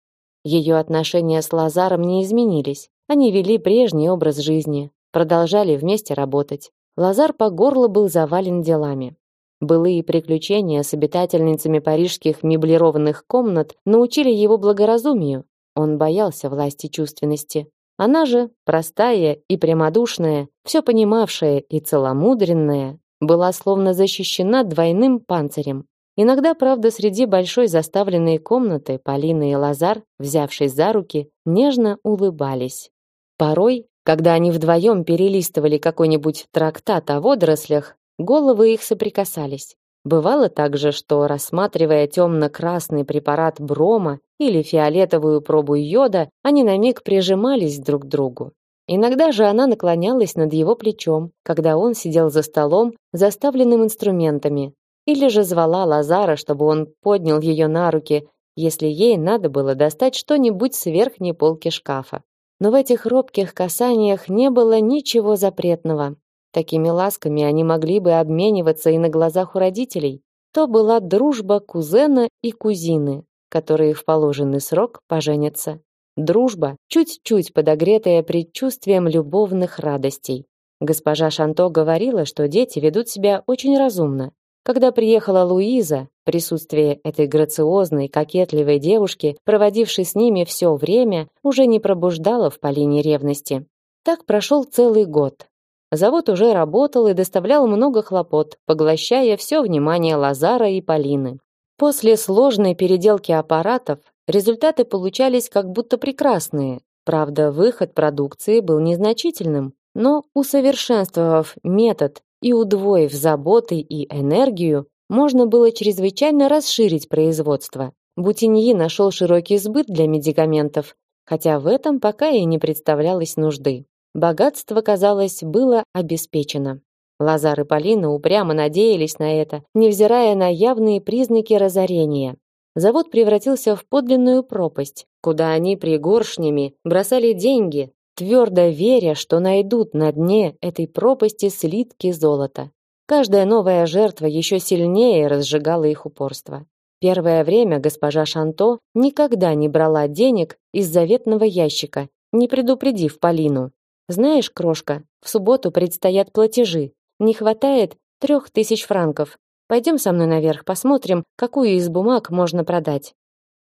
Ее отношения с Лазаром не изменились. Они вели прежний образ жизни, продолжали вместе работать. Лазар по горло был завален делами. Былые приключения с обитательницами парижских меблированных комнат научили его благоразумию. Он боялся власти чувственности. Она же, простая и прямодушная, все понимавшая и целомудренная, была словно защищена двойным панцирем. Иногда, правда, среди большой заставленной комнаты Полина и Лазар, взявшись за руки, нежно улыбались. Порой, когда они вдвоем перелистывали какой-нибудь трактат о водорослях, головы их соприкасались. Бывало также, что, рассматривая темно-красный препарат брома или фиолетовую пробу йода, они на миг прижимались друг к другу. Иногда же она наклонялась над его плечом, когда он сидел за столом, заставленным инструментами, или же звала Лазара, чтобы он поднял ее на руки, если ей надо было достать что-нибудь с верхней полки шкафа. Но в этих робких касаниях не было ничего запретного. Такими ласками они могли бы обмениваться и на глазах у родителей. То была дружба кузена и кузины, которые в положенный срок поженятся. Дружба, чуть-чуть подогретая предчувствием любовных радостей. Госпожа Шанто говорила, что дети ведут себя очень разумно, когда приехала Луиза, присутствие этой грациозной, кокетливой девушки, проводившей с ними все время, уже не пробуждало в Полине ревности. Так прошел целый год. Завод уже работал и доставлял много хлопот, поглощая все внимание Лазара и Полины. После сложной переделки аппаратов результаты получались как будто прекрасные. Правда, выход продукции был незначительным, но усовершенствовав метод и удвоив заботы и энергию, можно было чрезвычайно расширить производство. Бутиньи нашел широкий сбыт для медикаментов, хотя в этом пока и не представлялось нужды. Богатство, казалось, было обеспечено. Лазар и Полина упрямо надеялись на это, невзирая на явные признаки разорения. Завод превратился в подлинную пропасть, куда они пригоршнями бросали деньги, твердо веря, что найдут на дне этой пропасти слитки золота. Каждая новая жертва еще сильнее разжигала их упорство. Первое время госпожа Шанто никогда не брала денег из заветного ящика, не предупредив Полину. Знаешь, крошка, в субботу предстоят платежи. Не хватает трех тысяч франков. Пойдем со мной наверх, посмотрим, какую из бумаг можно продать.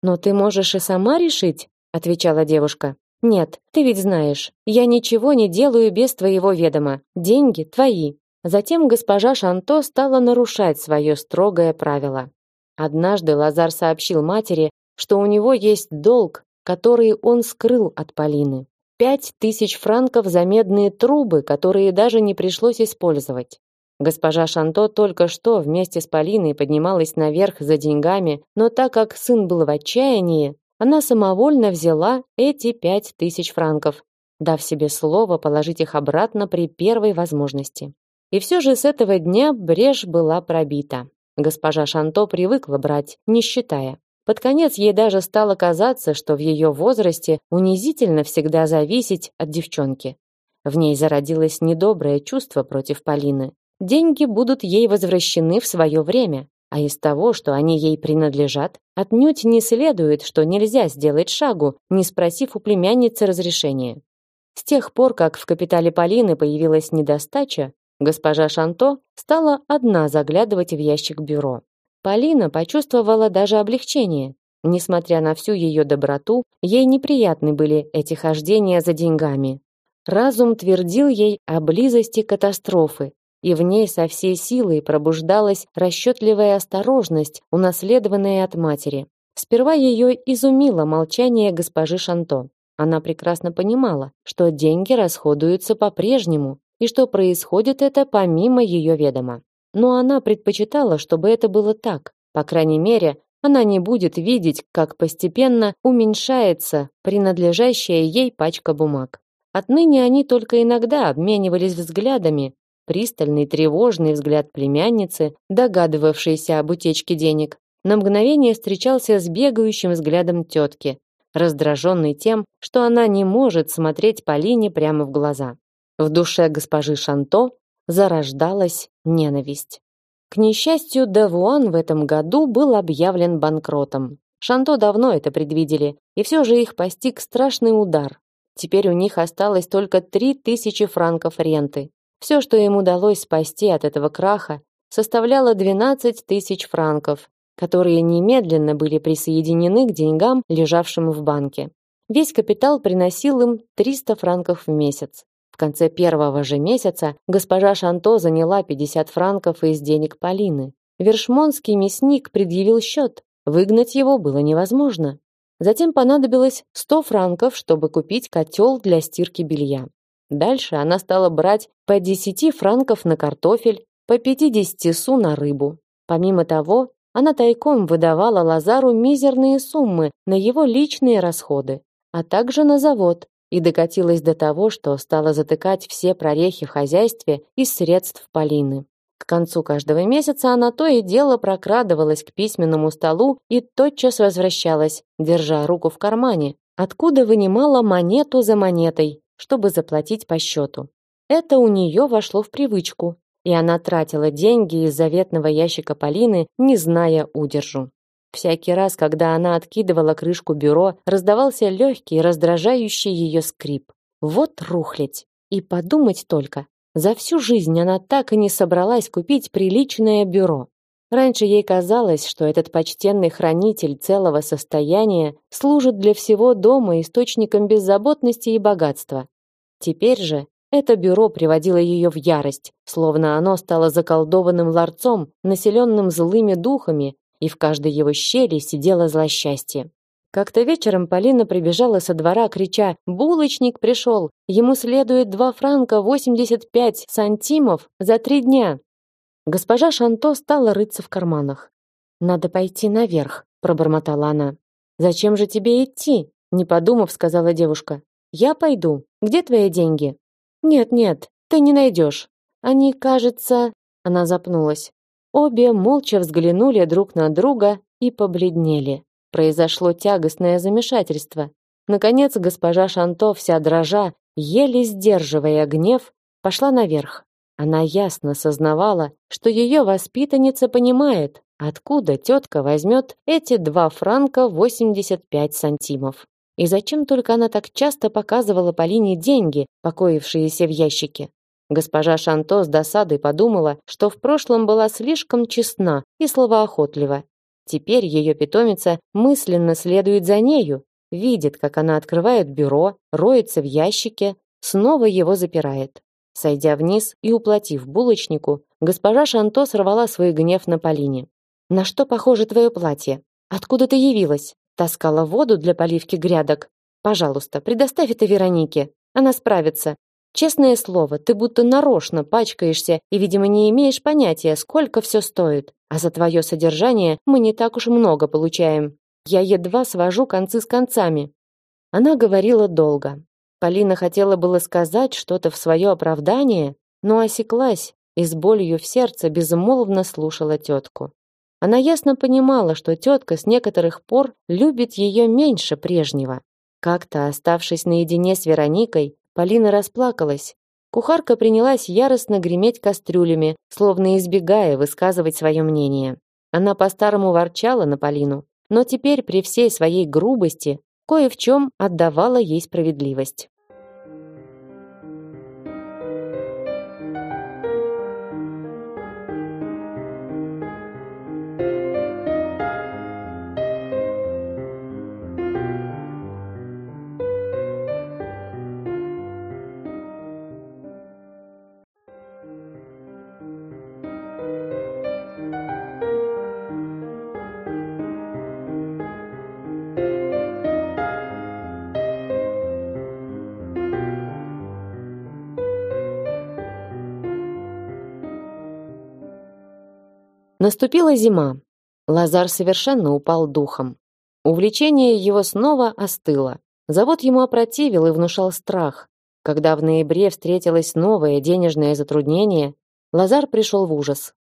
Но ты можешь и сама решить, отвечала девушка. Нет, ты ведь знаешь, я ничего не делаю без твоего ведома. Деньги твои. Затем госпожа Шанто стала нарушать свое строгое правило. Однажды Лазар сообщил матери, что у него есть долг, который он скрыл от Полины. Пять тысяч франков за медные трубы, которые даже не пришлось использовать. Госпожа Шанто только что вместе с Полиной поднималась наверх за деньгами, но так как сын был в отчаянии, она самовольно взяла эти пять тысяч франков, дав себе слово положить их обратно при первой возможности. И все же с этого дня брешь была пробита. Госпожа Шанто привыкла брать, не считая. Под конец ей даже стало казаться, что в ее возрасте унизительно всегда зависеть от девчонки. В ней зародилось недоброе чувство против Полины. Деньги будут ей возвращены в свое время, а из того, что они ей принадлежат, отнюдь не следует, что нельзя сделать шагу, не спросив у племянницы разрешения. С тех пор, как в капитале Полины появилась недостача, госпожа Шанто стала одна заглядывать в ящик бюро. Полина почувствовала даже облегчение. Несмотря на всю ее доброту, ей неприятны были эти хождения за деньгами. Разум твердил ей о близости катастрофы, и в ней со всей силой пробуждалась расчетливая осторожность, унаследованная от матери. Сперва ее изумило молчание госпожи Шанто. Она прекрасно понимала, что деньги расходуются по-прежнему и что происходит это помимо ее ведома. Но она предпочитала, чтобы это было так. По крайней мере, она не будет видеть, как постепенно уменьшается принадлежащая ей пачка бумаг. Отныне они только иногда обменивались взглядами, Пристальный, тревожный взгляд племянницы, догадывавшейся об утечке денег, на мгновение встречался с бегающим взглядом тетки, раздраженной тем, что она не может смотреть Полине прямо в глаза. В душе госпожи Шанто зарождалась ненависть. К несчастью, Давуан в этом году был объявлен банкротом. Шанто давно это предвидели, и все же их постиг страшный удар. Теперь у них осталось только три тысячи франков ренты. Все, что им удалось спасти от этого краха, составляло 12 тысяч франков, которые немедленно были присоединены к деньгам, лежавшим в банке. Весь капитал приносил им 300 франков в месяц. В конце первого же месяца госпожа Шанто заняла 50 франков из денег Полины. Вершмонский мясник предъявил счет. Выгнать его было невозможно. Затем понадобилось 100 франков, чтобы купить котел для стирки белья. Дальше она стала брать по 10 франков на картофель, по 50 су на рыбу. Помимо того, она тайком выдавала Лазару мизерные суммы на его личные расходы, а также на завод, и докатилась до того, что стала затыкать все прорехи в хозяйстве из средств Полины. К концу каждого месяца она то и дело прокрадывалась к письменному столу и тотчас возвращалась, держа руку в кармане, откуда вынимала монету за монетой чтобы заплатить по счету. Это у нее вошло в привычку, и она тратила деньги из заветного ящика Полины, не зная удержу. Всякий раз, когда она откидывала крышку бюро, раздавался легкий, раздражающий ее скрип. Вот рухлядь! И подумать только, за всю жизнь она так и не собралась купить приличное бюро. Раньше ей казалось, что этот почтенный хранитель целого состояния служит для всего дома источником беззаботности и богатства. Теперь же это бюро приводило ее в ярость, словно оно стало заколдованным ларцом, населенным злыми духами, и в каждой его щели сидело злосчастье. Как-то вечером Полина прибежала со двора, крича «Булочник пришел! Ему следует два франка восемьдесят пять сантимов за три дня!» Госпожа Шанто стала рыться в карманах. «Надо пойти наверх», — пробормотала она. «Зачем же тебе идти?» — не подумав, сказала девушка. «Я пойду. Где твои деньги?» «Нет, нет, ты не найдешь. Они, кажется...» Она запнулась. Обе молча взглянули друг на друга и побледнели. Произошло тягостное замешательство. Наконец госпожа Шанто, вся дрожа, еле сдерживая гнев, пошла наверх. Она ясно сознавала, что ее воспитанница понимает, откуда тетка возьмет эти два франка восемьдесят пять сантимов. И зачем только она так часто показывала Полине деньги, покоившиеся в ящике? Госпожа Шанто с досадой подумала, что в прошлом была слишком честна и словоохотлива. Теперь ее питомица мысленно следует за нею, видит, как она открывает бюро, роется в ящике, снова его запирает. Сойдя вниз и уплатив булочнику, госпожа Шанто сорвала свой гнев на Полине. «На что похоже твое платье? Откуда ты явилась? Таскала воду для поливки грядок? Пожалуйста, предоставь это Веронике. Она справится. Честное слово, ты будто нарочно пачкаешься и, видимо, не имеешь понятия, сколько все стоит. А за твое содержание мы не так уж много получаем. Я едва свожу концы с концами». Она говорила долго, Полина хотела было сказать что-то в свое оправдание, но осеклась и с болью в сердце безмолвно слушала тетку. Она ясно понимала, что тетка с некоторых пор любит ее меньше прежнего. Как-то, оставшись наедине с Вероникой, Полина расплакалась. Кухарка принялась яростно греметь кастрюлями, словно избегая высказывать свое мнение. Она по-старому ворчала на Полину, но теперь при всей своей грубости кое в чем отдавала ей справедливость. Наступила зима. Лазар совершенно упал духом. Увлечение его снова остыло. Завод ему опротивил и внушал страх. Когда в ноябре встретилось новое денежное затруднение, Лазар пришел в ужас.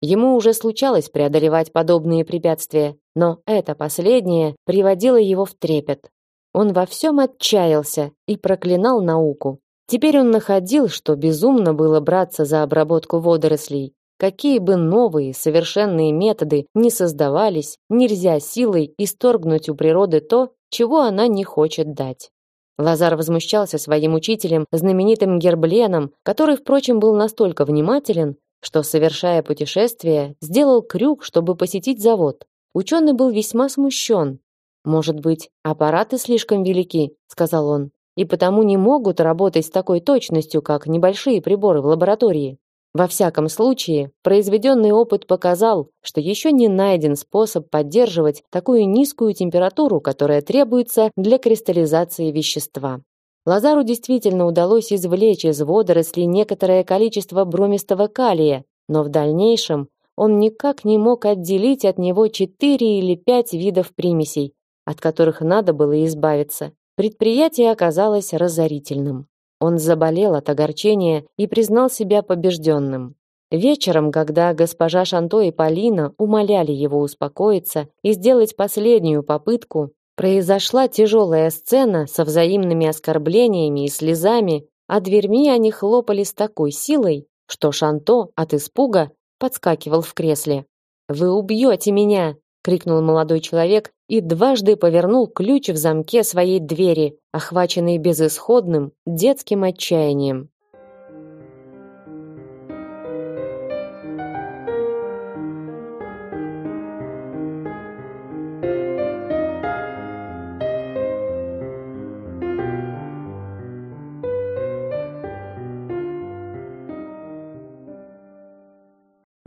Ему уже случалось преодолевать подобные препятствия, но это последнее приводило его в трепет. Он во всем отчаялся и проклинал науку. Теперь он находил, что безумно было браться за обработку водорослей, Какие бы новые, совершенные методы ни создавались, нельзя силой исторгнуть у природы то, чего она не хочет дать. Лазар возмущался своим учителем, знаменитым Гербленом, который, впрочем, был настолько внимателен, что, совершая путешествие, сделал крюк, чтобы посетить завод. Ученый был весьма смущен. «Может быть, аппараты слишком велики», — сказал он, «и потому не могут работать с такой точностью, как небольшие приборы в лаборатории». Во всяком случае, произведенный опыт показал, что еще не найден способ поддерживать такую низкую температуру, которая требуется для кристаллизации вещества. Лазару действительно удалось извлечь из водорослей некоторое количество бромистого калия, но в дальнейшем он никак не мог отделить от него четыре или пять видов примесей, от которых надо было избавиться. Предприятие оказалось разорительным. Он заболел от огорчения и признал себя побежденным. Вечером, когда госпожа Шанто и Полина умоляли его успокоиться и сделать последнюю попытку, произошла тяжелая сцена со взаимными оскорблениями и слезами, а дверьми они хлопали с такой силой, что Шанто от испуга подскакивал в кресле. «Вы убьете меня!» крикнул молодой человек и дважды повернул ключ в замке своей двери, охваченный безысходным детским отчаянием.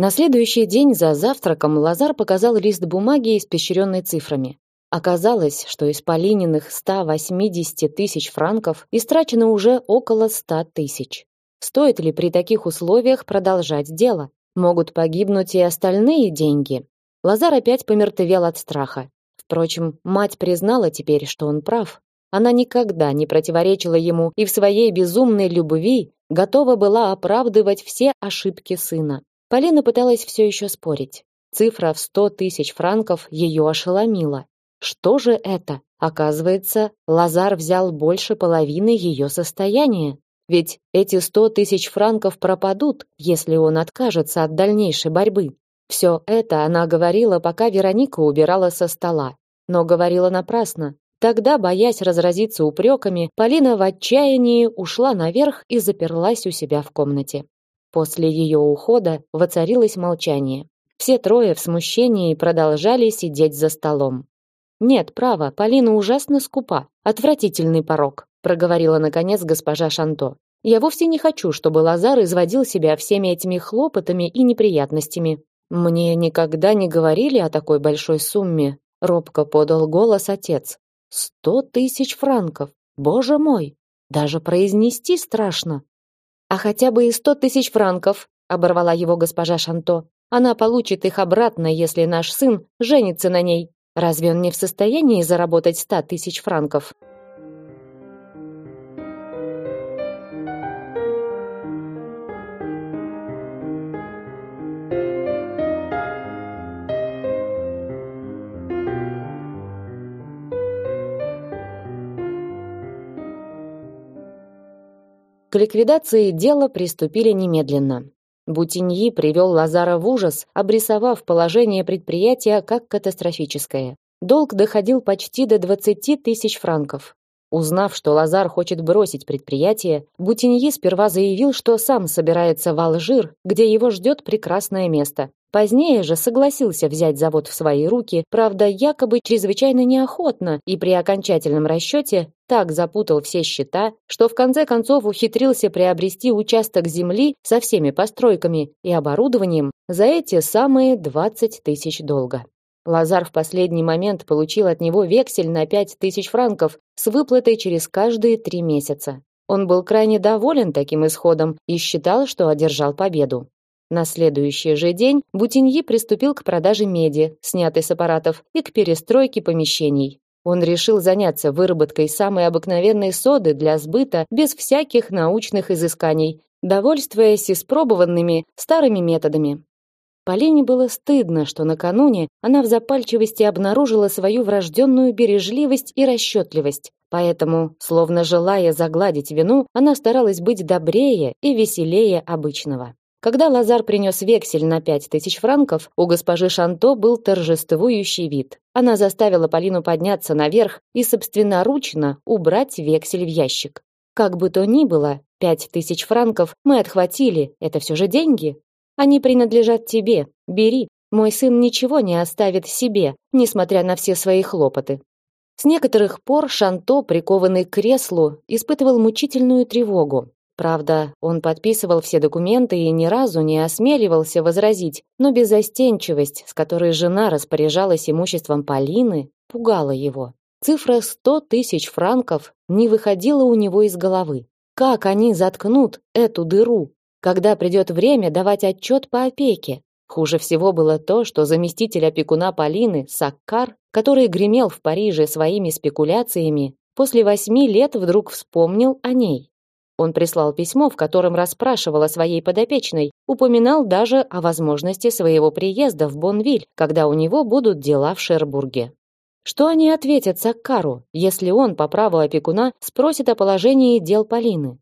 На следующий день за завтраком Лазар показал лист бумаги, испещренный цифрами. Оказалось, что из Полининых 180 тысяч франков истрачено уже около 100 тысяч. Стоит ли при таких условиях продолжать дело? Могут погибнуть и остальные деньги. Лазар опять помертвел от страха. Впрочем, мать признала теперь, что он прав. Она никогда не противоречила ему и в своей безумной любви готова была оправдывать все ошибки сына. Полина пыталась все еще спорить. Цифра в сто тысяч франков ее ошеломила. Что же это? Оказывается, Лазар взял больше половины ее состояния. Ведь эти сто тысяч франков пропадут, если он откажется от дальнейшей борьбы. Все это она говорила, пока Вероника убирала со стола. Но говорила напрасно. Тогда, боясь разразиться упреками, Полина в отчаянии ушла наверх и заперлась у себя в комнате. После ее ухода воцарилось молчание. Все трое в смущении продолжали сидеть за столом. Нет, право, Полина ужасно скупа. Отвратительный порок, проговорила наконец госпожа Шанто. Я вовсе не хочу, чтобы Лазар изводил себя всеми этими хлопотами и неприятностями. Мне никогда не говорили о такой большой сумме, робко подал голос отец. Сто тысяч франков. Боже мой! Даже произнести страшно. А хотя бы и сто тысяч франков, оборвала его госпожа Шанто. Она получит их обратно, если наш сын женится на ней. Разве он не в состоянии заработать ста тысяч франков? К ликвидации дела приступили немедленно. Бутиньи привел Лазара в ужас, обрисовав положение предприятия как катастрофическое. Долг доходил почти до 20 тысяч франков. Узнав, что Лазар хочет бросить предприятие, Бутиньи сперва заявил, что сам собирается в Алжир, где его ждет прекрасное место. Позднее же согласился взять завод в свои руки, правда, якобы чрезвычайно неохотно, и при окончательном расчете так запутал все счета, что в конце концов ухитрился приобрести участок земли со всеми постройками и оборудованием за эти самые 20 тысяч долга. Лазар в последний момент получил от него вексель на 5 тысяч франков с выплатой через каждые три месяца. Он был крайне доволен таким исходом и считал, что одержал победу. На следующий же день Бутиньи приступил к продаже меди, снятой с аппаратов, и к перестройке помещений. Он решил заняться выработкой самой обыкновенной соды для сбыта без всяких научных изысканий, довольствуясь испробованными старыми методами. Полине было стыдно, что накануне она в запальчивости обнаружила свою врожденную бережливость и расчетливость. Поэтому, словно желая загладить вину, она старалась быть добрее и веселее обычного. Когда Лазар принес вексель на пять тысяч франков, у госпожи Шанто был торжествующий вид. Она заставила Полину подняться наверх и собственноручно убрать вексель в ящик. Как бы то ни было, пять тысяч франков мы отхватили, это все же деньги. Они принадлежат тебе, бери. Мой сын ничего не оставит себе, несмотря на все свои хлопоты. С некоторых пор Шанто, прикованный к креслу, испытывал мучительную тревогу. Правда, он подписывал все документы и ни разу не осмеливался возразить, но безостенчивость, с которой жена распоряжалась имуществом Полины, пугала его. Цифра сто тысяч франков не выходила у него из головы. Как они заткнут эту дыру, когда придет время давать отчет по опеке? Хуже всего было то, что заместитель опекуна Полины, Саккар, который гремел в Париже своими спекуляциями, после восьми лет вдруг вспомнил о ней. Он прислал письмо, в котором расспрашивал о своей подопечной, упоминал даже о возможности своего приезда в Бонвиль, когда у него будут дела в Шербурге. Что они ответят Саккару, если он по праву опекуна спросит о положении дел Полины?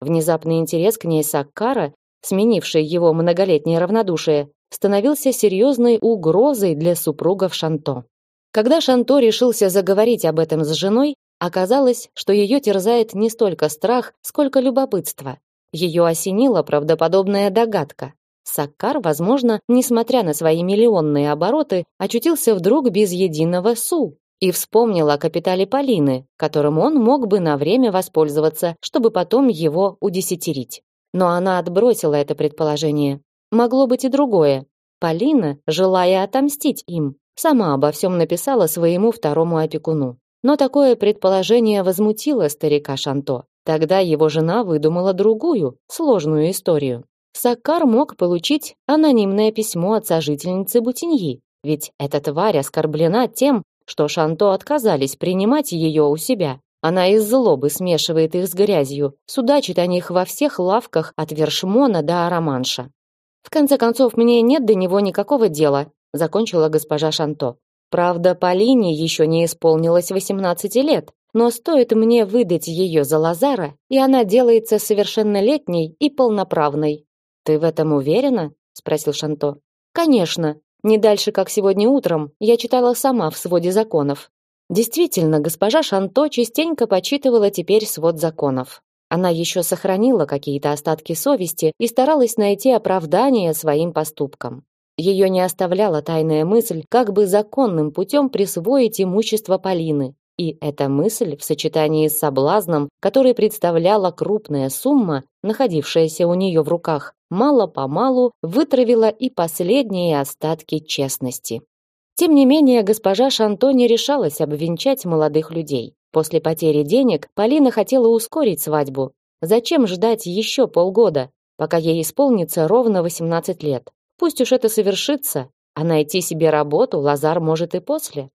Внезапный интерес к ней Саккара, сменивший его многолетнее равнодушие, становился серьезной угрозой для супругов Шанто. Когда Шанто решился заговорить об этом с женой, Оказалось, что ее терзает не столько страх, сколько любопытство. Ее осенила правдоподобная догадка. Саккар, возможно, несмотря на свои миллионные обороты, очутился вдруг без единого су и вспомнил о капитале Полины, которым он мог бы на время воспользоваться, чтобы потом его удесятерить. Но она отбросила это предположение. Могло быть и другое. Полина, желая отомстить им, сама обо всем написала своему второму опекуну. Но такое предположение возмутило старика Шанто. Тогда его жена выдумала другую, сложную историю. Саккар мог получить анонимное письмо от сожительницы Бутиньи, ведь эта тварь оскорблена тем, что Шанто отказались принимать ее у себя. Она из злобы смешивает их с грязью, судачит о них во всех лавках от Вершмона до Араманша. В конце концов, мне нет до него никакого дела, закончила госпожа Шанто. Правда, Полине еще не исполнилось 18 лет, но стоит мне выдать ее за Лазара, и она делается совершеннолетней и полноправной. Ты в этом уверена? спросил Шанто. Конечно, не дальше, как сегодня утром, я читала сама в своде законов. Действительно, госпожа Шанто частенько почитывала теперь свод законов. Она еще сохранила какие-то остатки совести и старалась найти оправдание своим поступкам. Ее не оставляла тайная мысль, как бы законным путем присвоить имущество Полины. И эта мысль в сочетании с соблазном, который представляла крупная сумма, находившаяся у нее в руках, мало-помалу вытравила и последние остатки честности. Тем не менее, госпожа Шанто не решалась обвенчать молодых людей. После потери денег Полина хотела ускорить свадьбу. Зачем ждать еще полгода, пока ей исполнится ровно 18 лет? Пусть уж это совершится, а найти себе работу Лазар может и после.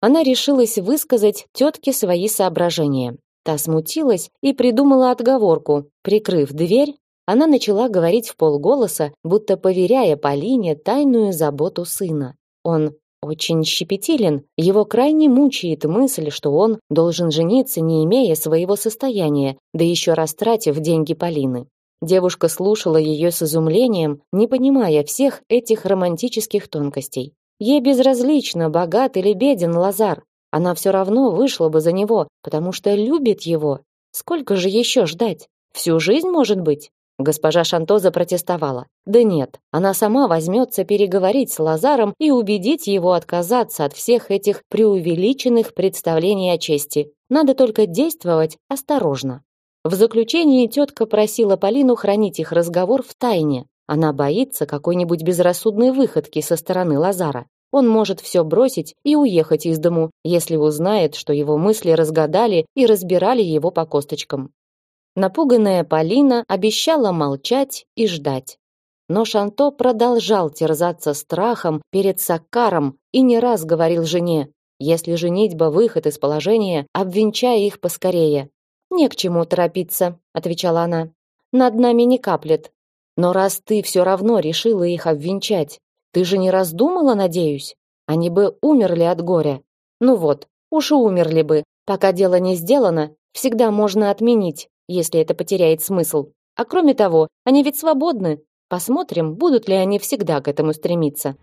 Она решилась высказать тетке свои соображения. Та смутилась и придумала отговорку. Прикрыв дверь, она начала говорить в полголоса, будто поверяя Полине тайную заботу сына. Он очень щепетилен, его крайне мучает мысль, что он должен жениться, не имея своего состояния, да еще растратив деньги Полины. Девушка слушала ее с изумлением, не понимая всех этих романтических тонкостей. Ей безразлично, богат или беден Лазар. Она все равно вышла бы за него, потому что любит его. Сколько же еще ждать? Всю жизнь, может быть? Госпожа Шанто запротестовала. Да нет, она сама возьмется переговорить с Лазаром и убедить его отказаться от всех этих преувеличенных представлений о чести. Надо только действовать осторожно. В заключении тетка просила Полину хранить их разговор в тайне. Она боится какой-нибудь безрассудной выходки со стороны Лазара. Он может все бросить и уехать из дому, если узнает, что его мысли разгадали и разбирали его по косточкам. Напуганная Полина обещала молчать и ждать. Но Шанто продолжал терзаться страхом перед Саккаром и не раз говорил жене, если женитьба выход из положения, обвенчай их поскорее. «Не к чему торопиться», — отвечала она. «Над нами не каплет. Но раз ты все равно решила их обвенчать, ты же не раздумала, надеюсь? Они бы умерли от горя. Ну вот, уж и умерли бы. Пока дело не сделано, всегда можно отменить если это потеряет смысл. А кроме того, они ведь свободны. Посмотрим, будут ли они всегда к этому стремиться.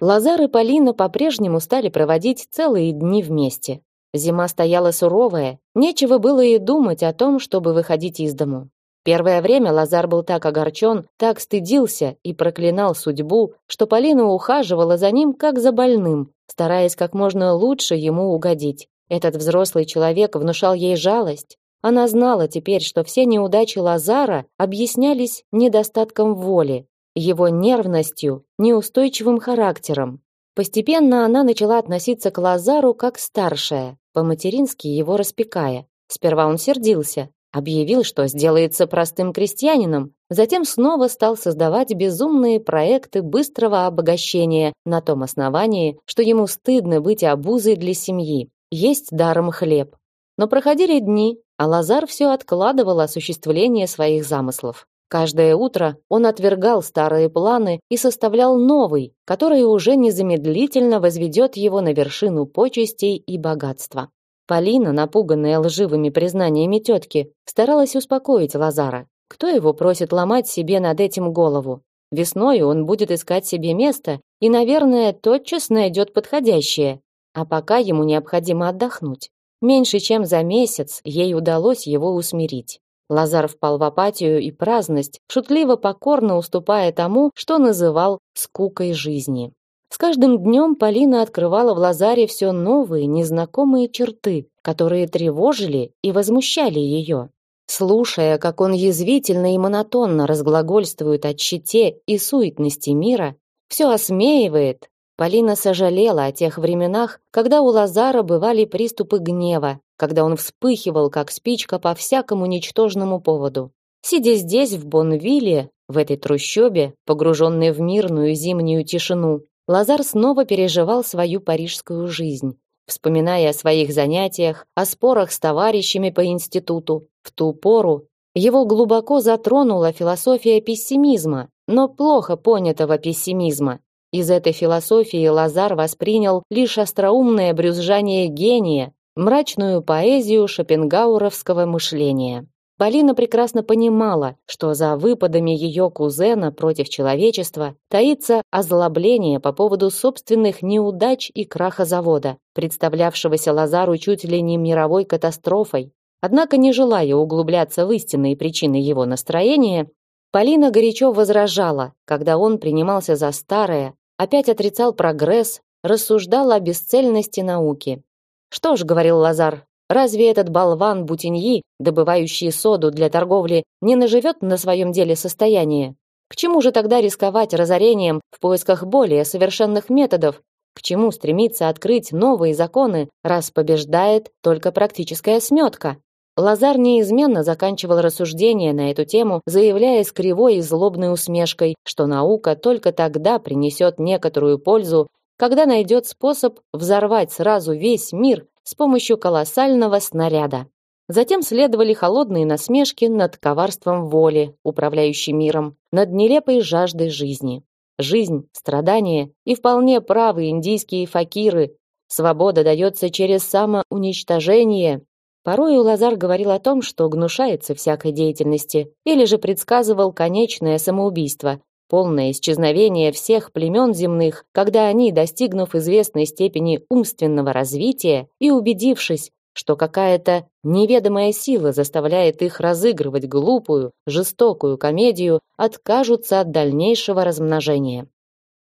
Лазар и Полина по-прежнему стали проводить целые дни вместе. Зима стояла суровая, нечего было и думать о том, чтобы выходить из дому. Первое время Лазар был так огорчен, так стыдился и проклинал судьбу, что Полина ухаживала за ним как за больным, стараясь как можно лучше ему угодить. Этот взрослый человек внушал ей жалость. Она знала теперь, что все неудачи Лазара объяснялись недостатком воли, его нервностью, неустойчивым характером. Постепенно она начала относиться к Лазару как старшая, по-матерински его распекая. Сперва он сердился, Объявил, что сделается простым крестьянином, затем снова стал создавать безумные проекты быстрого обогащения на том основании, что ему стыдно быть обузой для семьи, есть даром хлеб. Но проходили дни, а Лазар все откладывал осуществление своих замыслов. Каждое утро он отвергал старые планы и составлял новый, который уже незамедлительно возведет его на вершину почестей и богатства. Полина, напуганная лживыми признаниями тетки, старалась успокоить Лазара. Кто его просит ломать себе над этим голову? Весной он будет искать себе место и, наверное, тотчас найдет подходящее. А пока ему необходимо отдохнуть. Меньше чем за месяц ей удалось его усмирить. Лазар впал в апатию и праздность, шутливо покорно уступая тому, что называл скукой жизни. С каждым днем Полина открывала в Лазаре все новые, незнакомые черты, которые тревожили и возмущали ее. Слушая, как он язвительно и монотонно разглагольствует о щите и суетности мира, все осмеивает, Полина сожалела о тех временах, когда у Лазара бывали приступы гнева, когда он вспыхивал, как спичка по всякому ничтожному поводу. Сидя здесь, в Бонвилле, в этой трущобе, погруженной в мирную зимнюю тишину, Лазар снова переживал свою парижскую жизнь, вспоминая о своих занятиях, о спорах с товарищами по институту. В ту пору его глубоко затронула философия пессимизма, но плохо понятого пессимизма. Из этой философии Лазар воспринял лишь остроумное брюзжание гения, мрачную поэзию шопенгауровского мышления. Полина прекрасно понимала, что за выпадами ее кузена против человечества таится озлобление по поводу собственных неудач и краха завода, представлявшегося Лазару чуть ли не мировой катастрофой. Однако, не желая углубляться в истинные причины его настроения, Полина горячо возражала, когда он принимался за старое, опять отрицал прогресс, рассуждал о бесцельности науки. «Что ж», — говорил Лазар, — «разве этот болван Бутиньи, добывающий соду для торговли, не наживет на своем деле состояние? К чему же тогда рисковать разорением в поисках более совершенных методов? К чему стремиться открыть новые законы, раз побеждает только практическая сметка? Лазар неизменно заканчивал рассуждения на эту тему, заявляя с кривой и злобной усмешкой, что наука только тогда принесет некоторую пользу, когда найдет способ взорвать сразу весь мир с помощью колоссального снаряда. Затем следовали холодные насмешки над коварством воли, управляющей миром, над нелепой жаждой жизни. Жизнь, страдания и вполне правы индийские факиры. Свобода дается через самоуничтожение. Порой Лазар говорил о том, что гнушается всякой деятельности, или же предсказывал конечное самоубийство, полное исчезновение всех племен земных, когда они, достигнув известной степени умственного развития и убедившись, что какая-то неведомая сила заставляет их разыгрывать глупую, жестокую комедию, откажутся от дальнейшего размножения.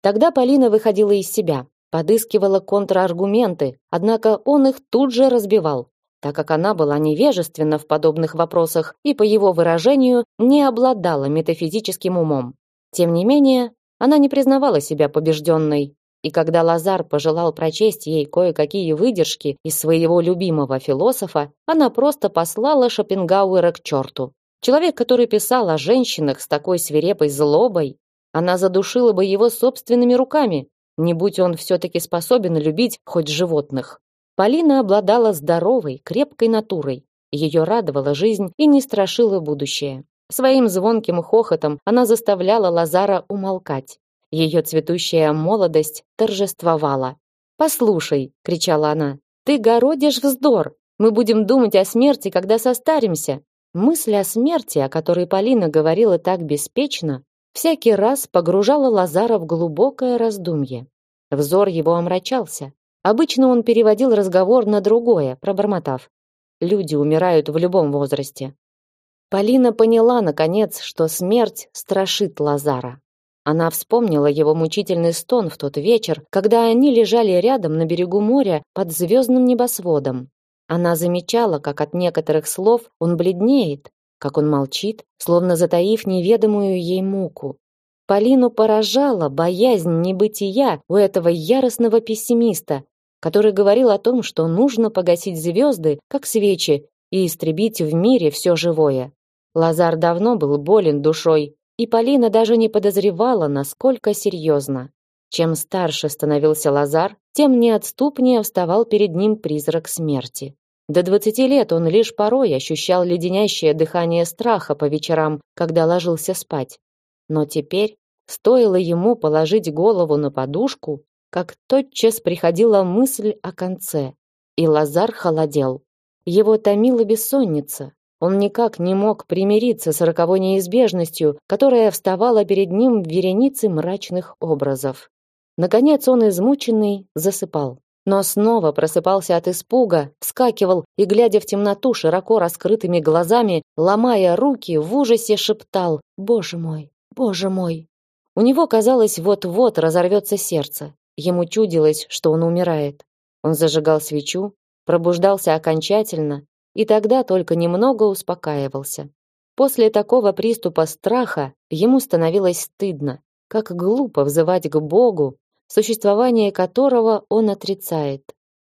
Тогда Полина выходила из себя, подыскивала контраргументы, однако он их тут же разбивал, так как она была невежественна в подобных вопросах и, по его выражению, не обладала метафизическим умом. Тем не менее, она не признавала себя побежденной, и когда Лазар пожелал прочесть ей кое-какие выдержки из своего любимого философа, она просто послала Шопенгауэра к черту. Человек, который писал о женщинах с такой свирепой злобой, она задушила бы его собственными руками, не будь он все-таки способен любить хоть животных. Полина обладала здоровой, крепкой натурой. Ее радовала жизнь и не страшила будущее. Своим звонким хохотом она заставляла Лазара умолкать. Ее цветущая молодость торжествовала. «Послушай», — кричала она, — «ты городишь вздор. Мы будем думать о смерти, когда состаримся». Мысль о смерти, о которой Полина говорила так беспечно, всякий раз погружала Лазара в глубокое раздумье. Взор его омрачался. Обычно он переводил разговор на другое, пробормотав. Люди умирают в любом возрасте. Полина поняла, наконец, что смерть страшит Лазара. Она вспомнила его мучительный стон в тот вечер, когда они лежали рядом на берегу моря под звездным небосводом. Она замечала, как от некоторых слов он бледнеет, как он молчит, словно затаив неведомую ей муку. Полину поражала боязнь небытия у этого яростного пессимиста, который говорил о том, что нужно погасить звезды, как свечи, и истребить в мире все живое. Лазар давно был болен душой, и Полина даже не подозревала, насколько серьезно. Чем старше становился Лазар, тем неотступнее вставал перед ним призрак смерти. До двадцати лет он лишь порой ощущал леденящее дыхание страха по вечерам, когда ложился спать. Но теперь, стоило ему положить голову на подушку, как тотчас приходила мысль о конце, и Лазар холодел. Его томила бессонница, он никак не мог примириться с роковой неизбежностью, которая вставала перед ним в веренице мрачных образов. Наконец он, измученный, засыпал. Но снова просыпался от испуга, вскакивал и, глядя в темноту широко раскрытыми глазами, ломая руки, в ужасе шептал «Боже мой! Боже мой!». У него, казалось, вот-вот разорвется сердце. Ему чудилось, что он умирает. Он зажигал свечу, пробуждался окончательно и тогда только немного успокаивался. После такого приступа страха ему становилось стыдно, как глупо взывать к Богу, существование которого он отрицает.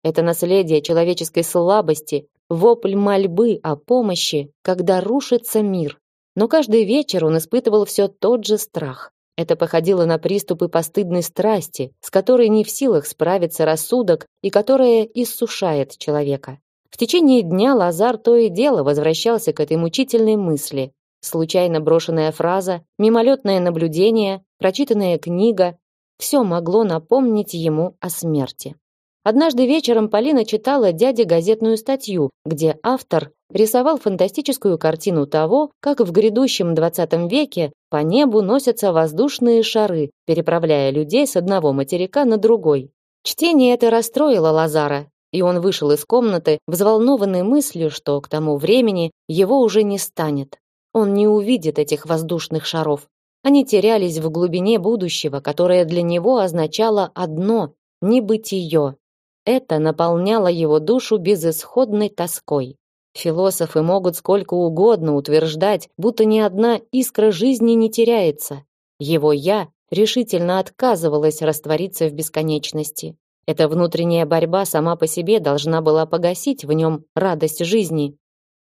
Это наследие человеческой слабости, вопль мольбы о помощи, когда рушится мир. Но каждый вечер он испытывал все тот же страх. Это походило на приступы постыдной страсти, с которой не в силах справиться рассудок и которая иссушает человека. В течение дня Лазар то и дело возвращался к этой мучительной мысли. Случайно брошенная фраза, мимолетное наблюдение, прочитанная книга – все могло напомнить ему о смерти. Однажды вечером Полина читала дяде газетную статью, где автор рисовал фантастическую картину того, как в грядущем 20 веке по небу носятся воздушные шары, переправляя людей с одного материка на другой. Чтение это расстроило Лазара, и он вышел из комнаты, взволнованный мыслью, что к тому времени его уже не станет. Он не увидит этих воздушных шаров. Они терялись в глубине будущего, которое для него означало одно — небытие. Это наполняло его душу безысходной тоской. Философы могут сколько угодно утверждать, будто ни одна искра жизни не теряется. Его «я» решительно отказывалось раствориться в бесконечности. Эта внутренняя борьба сама по себе должна была погасить в нем радость жизни.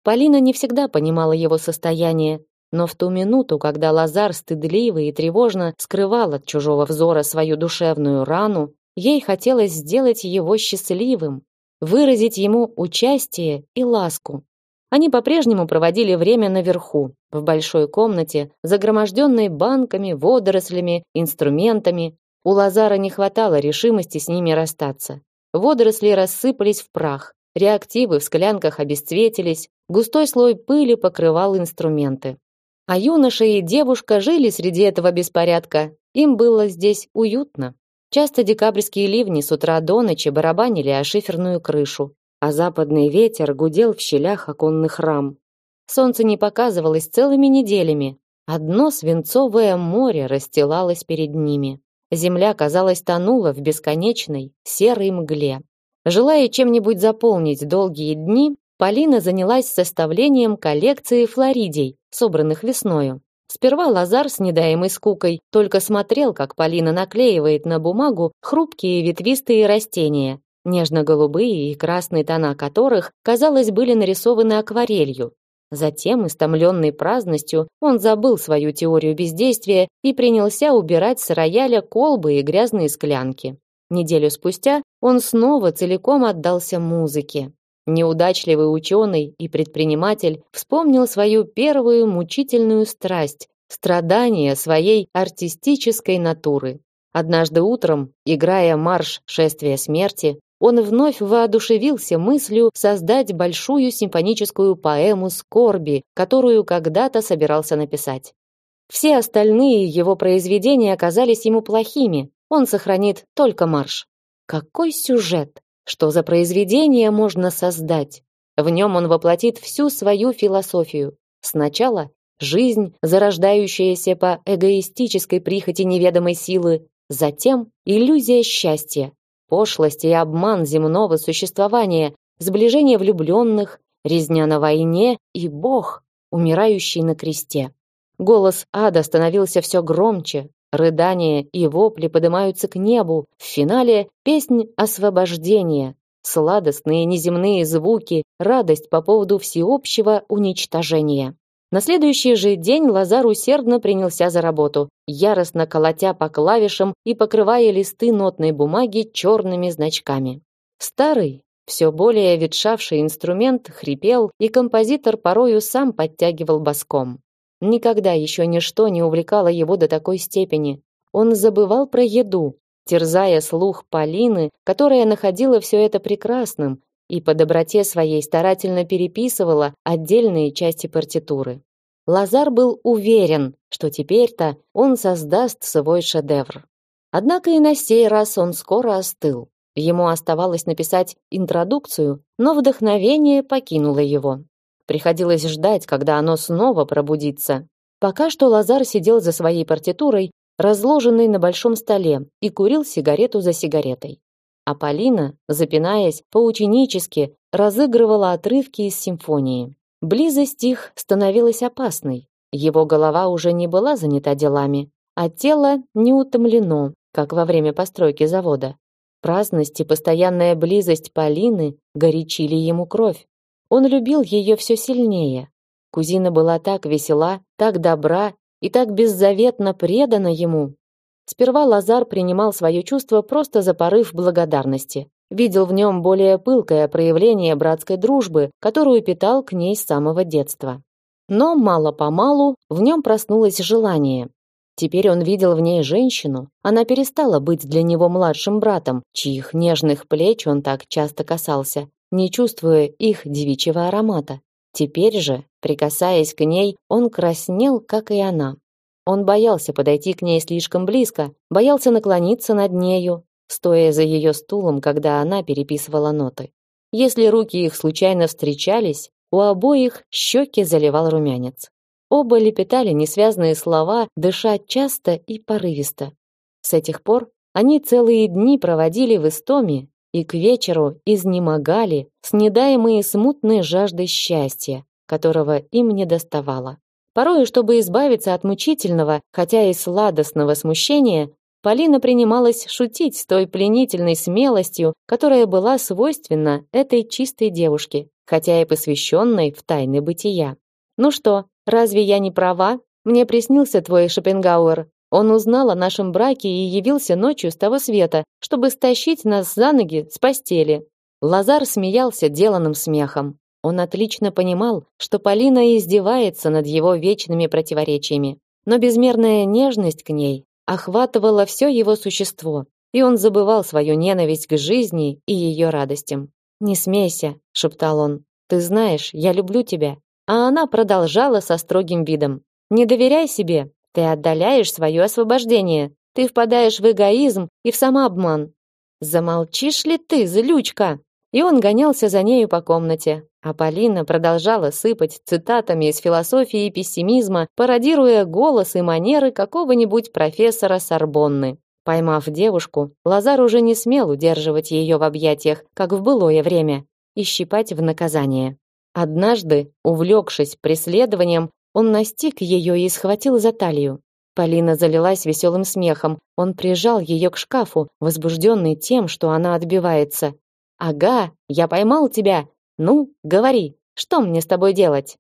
Полина не всегда понимала его состояние, но в ту минуту, когда Лазар стыдливо и тревожно скрывал от чужого взора свою душевную рану, ей хотелось сделать его счастливым, выразить ему участие и ласку. Они по-прежнему проводили время наверху, в большой комнате, загроможденной банками, водорослями, инструментами. У Лазара не хватало решимости с ними расстаться. Водоросли рассыпались в прах, реактивы в склянках обесцветились, густой слой пыли покрывал инструменты. А юноша и девушка жили среди этого беспорядка. Им было здесь уютно. Часто декабрьские ливни с утра до ночи барабанили о шиферную крышу, а западный ветер гудел в щелях оконных рам. Солнце не показывалось целыми неделями. Одно свинцовое море расстилалось перед ними. Земля, казалось, тонула в бесконечной серой мгле. Желая чем-нибудь заполнить долгие дни, Полина занялась составлением коллекции флоридий, собранных весною. Сперва Лазар с недаемой скукой только смотрел, как Полина наклеивает на бумагу хрупкие ветвистые растения, нежно-голубые и красные тона которых, казалось, были нарисованы акварелью. Затем, истомленный праздностью, он забыл свою теорию бездействия и принялся убирать с рояля колбы и грязные склянки. Неделю спустя он снова целиком отдался музыке. Неудачливый ученый и предприниматель вспомнил свою первую мучительную страсть страдания своей артистической натуры. Однажды утром, играя марш шествия смерти, он вновь воодушевился мыслью создать большую симфоническую поэму скорби, которую когда-то собирался написать. Все остальные его произведения оказались ему плохими. Он сохранит только марш. Какой сюжет! Что за произведение можно создать? В нем он воплотит всю свою философию. Сначала жизнь, зарождающаяся по эгоистической прихоти неведомой силы, затем иллюзия счастья, пошлость и обман земного существования, сближение влюбленных, резня на войне и Бог, умирающий на кресте. Голос ада становился все громче, Рыдания и вопли поднимаются к небу. В финале песнь освобождения, сладостные неземные звуки, радость по поводу всеобщего уничтожения. На следующий же день Лазар усердно принялся за работу, яростно колотя по клавишам и покрывая листы нотной бумаги черными значками. Старый, все более ветшавший инструмент хрипел, и композитор порою сам подтягивал баском. Никогда еще ничто не увлекало его до такой степени. Он забывал про еду, терзая слух Полины, которая находила все это прекрасным и по доброте своей старательно переписывала отдельные части партитуры. Лазар был уверен, что теперь-то он создаст свой шедевр. Однако и на сей раз он скоро остыл. Ему оставалось написать интродукцию, но вдохновение покинуло его. Приходилось ждать, когда оно снова пробудится. Пока что Лазар сидел за своей партитурой, разложенной на большом столе, и курил сигарету за сигаретой. А Полина, запинаясь, поученически разыгрывала отрывки из симфонии. Близость их становилась опасной. Его голова уже не была занята делами, а тело не утомлено, как во время постройки завода. Праздность и постоянная близость Полины горячили ему кровь. Он любил ее все сильнее. Кузина была так весела, так добра и так беззаветно предана ему. Сперва Лазар принимал свое чувство просто за порыв благодарности. Видел в нем более пылкое проявление братской дружбы, которую питал к ней с самого детства. Но мало-помалу в нем проснулось желание. Теперь он видел в ней женщину. Она перестала быть для него младшим братом, чьих нежных плеч он так часто касался, не чувствуя их девичьего аромата. Теперь же, прикасаясь к ней, он краснел, как и она. Он боялся подойти к ней слишком близко, боялся наклониться над нею, стоя за ее стулом, когда она переписывала ноты. Если руки их случайно встречались, у обоих щеки заливал румянец. Оба лепетали несвязные слова, дыша часто и порывисто. С этих пор они целые дни проводили в истоме и к вечеру изнемогали, снедаемые смутной жаждой счастья, которого им не доставало. Порой, чтобы избавиться от мучительного, хотя и сладостного смущения, Полина принималась шутить с той пленительной смелостью, которая была свойственна этой чистой девушке, хотя и посвященной в тайны бытия. «Ну что, разве я не права? Мне приснился твой Шопенгауэр. Он узнал о нашем браке и явился ночью с того света, чтобы стащить нас за ноги с постели». Лазар смеялся деланным смехом. Он отлично понимал, что Полина издевается над его вечными противоречиями, но безмерная нежность к ней охватывала все его существо, и он забывал свою ненависть к жизни и ее радостям. «Не смейся», — шептал он, — «ты знаешь, я люблю тебя». А она продолжала со строгим видом. «Не доверяй себе, ты отдаляешь свое освобождение, ты впадаешь в эгоизм и в самообман. Замолчишь ли ты, злючка?» И он гонялся за нею по комнате, а Полина продолжала сыпать цитатами из философии и пессимизма, пародируя голос и манеры какого-нибудь профессора Сорбонны. Поймав девушку, Лазар уже не смел удерживать ее в объятиях, как в былое время, и щипать в наказание. Однажды, увлекшись преследованием, он настиг ее и схватил за талию. Полина залилась веселым смехом. Он прижал ее к шкафу, возбужденный тем, что она отбивается. «Ага, я поймал тебя!» Ну, говори, что мне с тобой делать?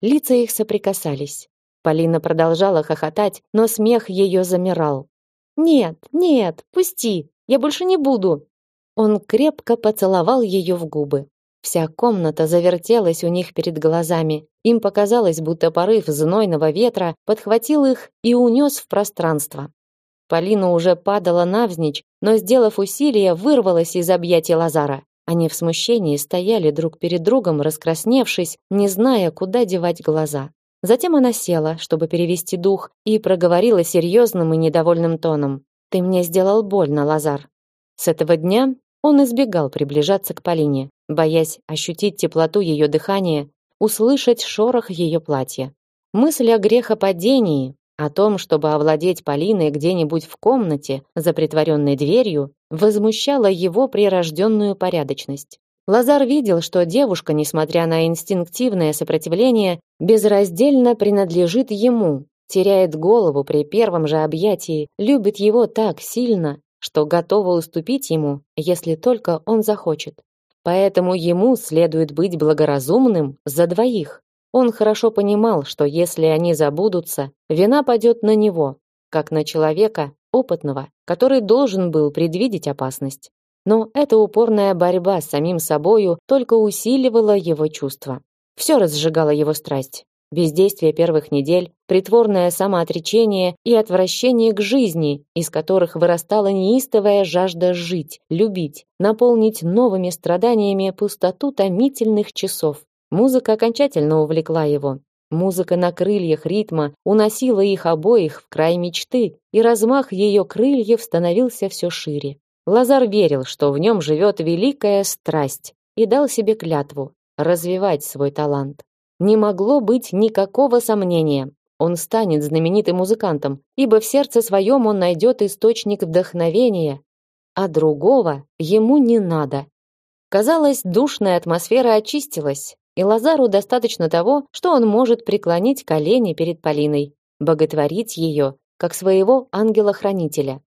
Лица их соприкасались. Полина продолжала хохотать, но смех ее замирал. Нет, нет, пусти. Я больше не буду. Он крепко поцеловал ее в губы. Вся комната завертелась у них перед глазами. Им показалось, будто порыв знойного ветра подхватил их и унес в пространство. Полина уже падала навзничь, но, сделав усилие, вырвалась из объятий Лазара. Они в смущении стояли друг перед другом, раскрасневшись, не зная, куда девать глаза. Затем она села, чтобы перевести дух, и проговорила серьезным и недовольным тоном: "Ты мне сделал больно, Лазар". С этого дня он избегал приближаться к Полине, боясь ощутить теплоту ее дыхания, услышать шорох ее платья. Мысль о грехопадении, о том, чтобы овладеть Полиной где-нибудь в комнате за притворенной дверью, возмущала его прирожденную порядочность. Лазар видел, что девушка, несмотря на инстинктивное сопротивление, безраздельно принадлежит ему, теряет голову при первом же объятии, любит его так сильно, что готова уступить ему, если только он захочет. Поэтому ему следует быть благоразумным за двоих. Он хорошо понимал, что если они забудутся, вина падет на него, как на человека опытного, который должен был предвидеть опасность. Но эта упорная борьба с самим собою только усиливала его чувства. Все разжигало его страсть. Бездействие первых недель, притворное самоотречение и отвращение к жизни, из которых вырастала неистовая жажда жить, любить, наполнить новыми страданиями пустоту томительных часов. Музыка окончательно увлекла его. Музыка на крыльях ритма уносила их обоих в край мечты, и размах ее крыльев становился все шире. Лазар верил, что в нем живет великая страсть, и дал себе клятву развивать свой талант. Не могло быть никакого сомнения. Он станет знаменитым музыкантом, ибо в сердце своем он найдет источник вдохновения, а другого ему не надо. Казалось, душная атмосфера очистилась, и Лазару достаточно того, что он может преклонить колени перед Полиной, боготворить ее, как своего ангела-хранителя.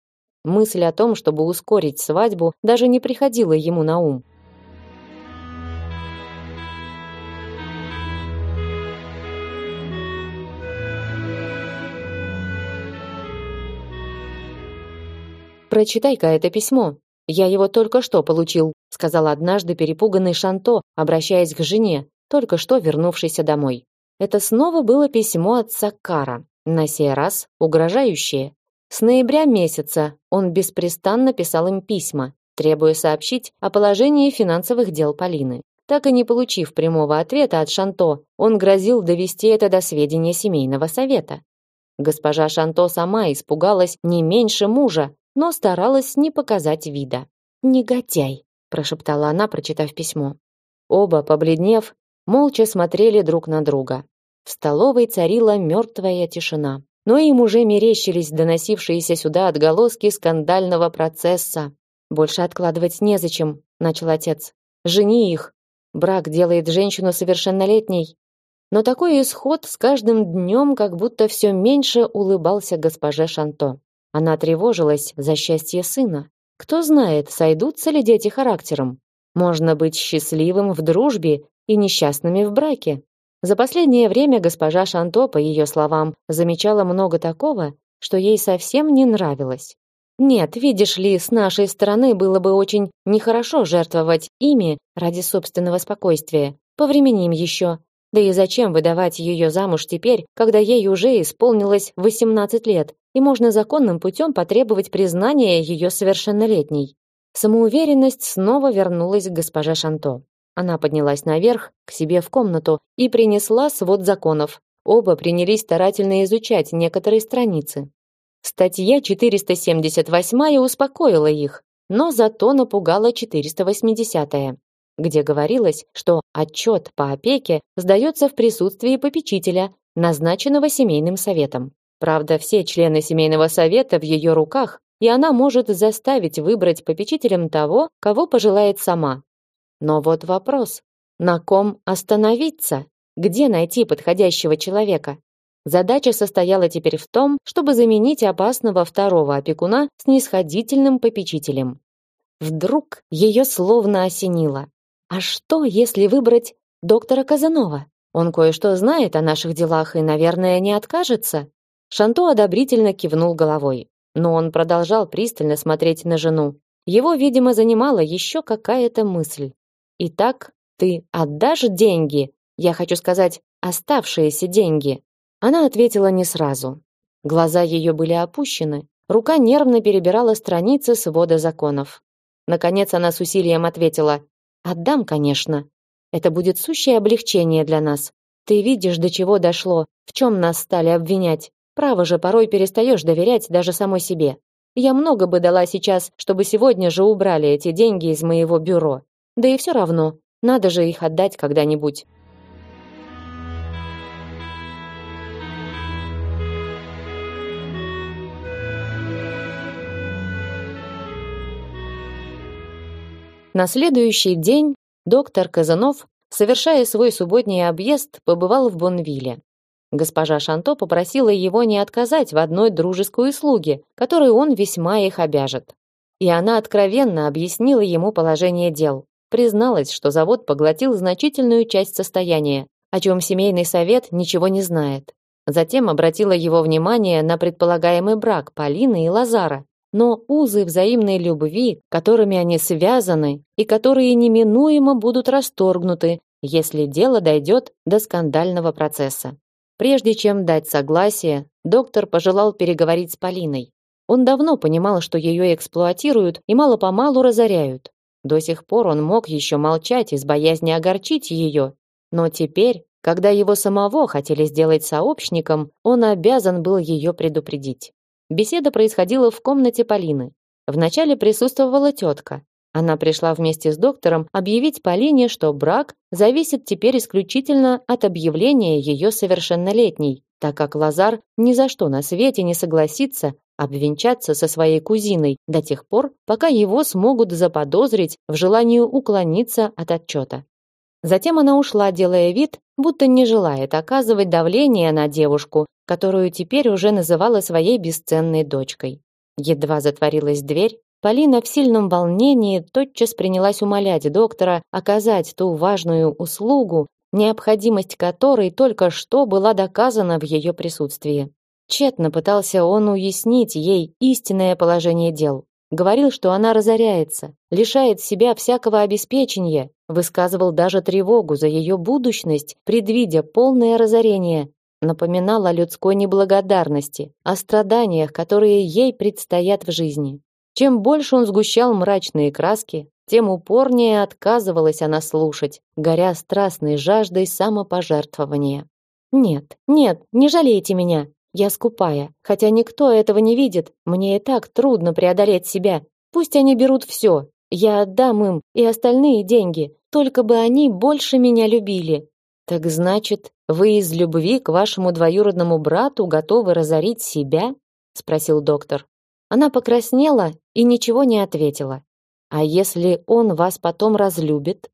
Мысль о том, чтобы ускорить свадьбу, даже не приходила ему на ум. Прочитай-ка это письмо. Я его только что получил, сказал однажды перепуганный Шанто, обращаясь к жене, только что вернувшийся домой. Это снова было письмо от Саккара, на сей раз угрожающее. С ноября месяца он беспрестанно писал им письма, требуя сообщить о положении финансовых дел Полины. Так и не получив прямого ответа от Шанто, он грозил довести это до сведения семейного совета. Госпожа Шанто сама испугалась не меньше мужа, но старалась не показать вида. «Негодяй», – прошептала она, прочитав письмо. Оба, побледнев, молча смотрели друг на друга. В столовой царила мертвая тишина. Но им уже мерещились доносившиеся сюда отголоски скандального процесса. «Больше откладывать незачем», — начал отец. «Жени их. Брак делает женщину совершеннолетней». Но такой исход с каждым днем как будто все меньше улыбался госпоже Шанто. Она тревожилась за счастье сына. Кто знает, сойдутся ли дети характером. Можно быть счастливым в дружбе и несчастными в браке. За последнее время госпожа Шанто, по ее словам, замечала много такого, что ей совсем не нравилось. Нет, видишь ли, с нашей стороны было бы очень нехорошо жертвовать ими ради собственного спокойствия. Повременим еще. Да и зачем выдавать ее замуж теперь, когда ей уже исполнилось 18 лет, и можно законным путем потребовать признания ее совершеннолетней. Самоуверенность снова вернулась к госпоже Шанто. Она поднялась наверх, к себе в комнату, и принесла свод законов. Оба принялись старательно изучать некоторые страницы. Статья 478 успокоила их, но зато напугала 480 где говорилось, что отчет по опеке сдается в присутствии попечителя, назначенного семейным советом. Правда, все члены семейного совета в ее руках, и она может заставить выбрать попечителем того, кого пожелает сама, но вот вопрос, на ком остановиться? Где найти подходящего человека? Задача состояла теперь в том, чтобы заменить опасного второго опекуна с нисходительным попечителем. Вдруг ее словно осенило. А что, если выбрать доктора Казанова? Он кое-что знает о наших делах и, наверное, не откажется. Шанто одобрительно кивнул головой, но он продолжал пристально смотреть на жену. Его, видимо, занимала еще какая-то мысль. Итак, ты отдашь деньги? Я хочу сказать, оставшиеся деньги. Она ответила не сразу. Глаза ее были опущены, рука нервно перебирала страницы свода законов. Наконец она с усилием ответила: "Отдам, конечно. Это будет сущее облегчение для нас. Ты видишь, до чего дошло, в чем нас стали обвинять. Право же, порой перестаешь доверять даже самой себе. Я много бы дала сейчас, чтобы сегодня же убрали эти деньги из моего бюро. Да и все равно, надо же их отдать когда-нибудь. На следующий день доктор Казанов, совершая свой субботний объезд, побывал в Бонвилле. Госпожа Шанто попросила его не отказать в одной дружеской услуге, которой он весьма их обяжет. И она откровенно объяснила ему положение дел призналась, что завод поглотил значительную часть состояния, о чем семейный совет ничего не знает. Затем обратила его внимание на предполагаемый брак Полины и Лазара, но узы взаимной любви, которыми они связаны и которые неминуемо будут расторгнуты, если дело дойдет до скандального процесса. Прежде чем дать согласие, доктор пожелал переговорить с Полиной. Он давно понимал, что ее эксплуатируют и мало-помалу разоряют. До сих пор он мог еще молчать из боязни огорчить ее, но теперь, когда его самого хотели сделать сообщником, он обязан был ее предупредить. Беседа происходила в комнате Полины. Вначале присутствовала тетка. Она пришла вместе с доктором объявить Полине, что брак зависит теперь исключительно от объявления ее совершеннолетней, так как Лазар ни за что на свете не согласится обвенчаться со своей кузиной до тех пор, пока его смогут заподозрить в желании уклониться от отчета. Затем она ушла, делая вид, будто не желает оказывать давление на девушку, которую теперь уже называла своей бесценной дочкой. Едва затворилась дверь, Полина в сильном волнении тотчас принялась умолять доктора оказать ту важную услугу, необходимость которой только что была доказана в ее присутствии. Тщетно пытался он уяснить ей истинное положение дел. Говорил, что она разоряется, лишает себя всякого обеспечения, высказывал даже тревогу за ее будущность, предвидя полное разорение, напоминал о людской неблагодарности, о страданиях, которые ей предстоят в жизни. Чем больше он сгущал мрачные краски, тем упорнее отказывалась она слушать, горя страстной жаждой самопожертвования. «Нет, нет, не жалейте меня. Я скупая, хотя никто этого не видит. Мне и так трудно преодолеть себя. Пусть они берут все. Я отдам им и остальные деньги. только бы они больше меня любили. Так значит, вы из любви к вашему двоюродному брату готовы разорить себя? спросил доктор. Она покраснела и ничего не ответила. А если он вас потом разлюбит?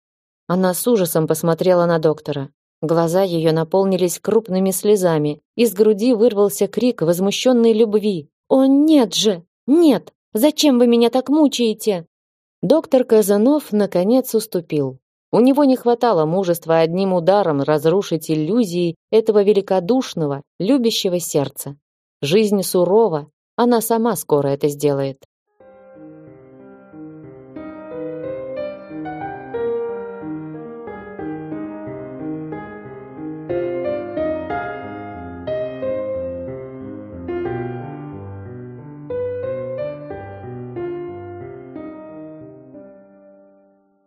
Она с ужасом посмотрела на доктора. Глаза ее наполнились крупными слезами. Из груди вырвался крик возмущенной любви. «О, нет же! Нет! Зачем вы меня так мучаете?» Доктор Казанов наконец уступил. У него не хватало мужества одним ударом разрушить иллюзии этого великодушного, любящего сердца. Жизнь сурова, она сама скоро это сделает.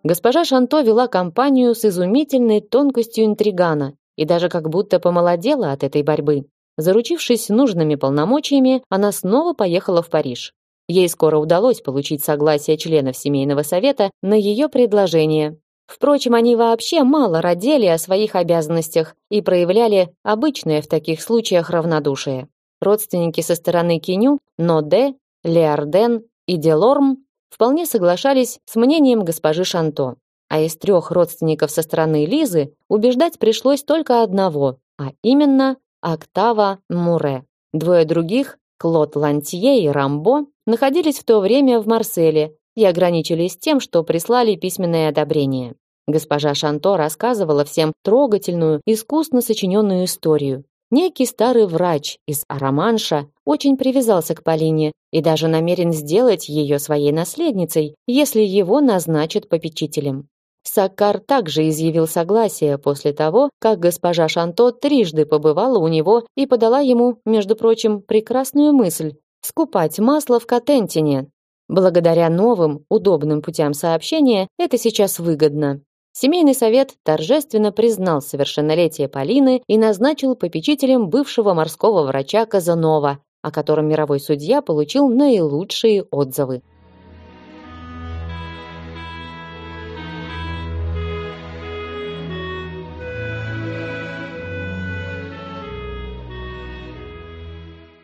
Госпожа Шанто вела компанию с изумительной тонкостью интригана и даже как будто помолодела от этой борьбы. Заручившись нужными полномочиями, она снова поехала в Париж. Ей скоро удалось получить согласие членов семейного совета на ее предложение. Впрочем, они вообще мало родили о своих обязанностях и проявляли обычное в таких случаях равнодушие. Родственники со стороны Киню, Ноде, Леарден и Делорм вполне соглашались с мнением госпожи Шанто. А из трех родственников со стороны Лизы убеждать пришлось только одного, а именно Октава Муре. Двое других, Клод Лантье и Рамбо, находились в то время в Марселе и ограничились тем, что прислали письменное одобрение. Госпожа Шанто рассказывала всем трогательную, искусно сочиненную историю, Некий старый врач из Араманша очень привязался к Полине и даже намерен сделать ее своей наследницей, если его назначат попечителем. Саккар также изъявил согласие после того, как госпожа Шанто трижды побывала у него и подала ему, между прочим, прекрасную мысль скупать масло в Катентине. Благодаря новым, удобным путям сообщения это сейчас выгодно. Семейный совет торжественно признал совершеннолетие Полины и назначил попечителем бывшего морского врача Казанова, о котором мировой судья получил наилучшие отзывы.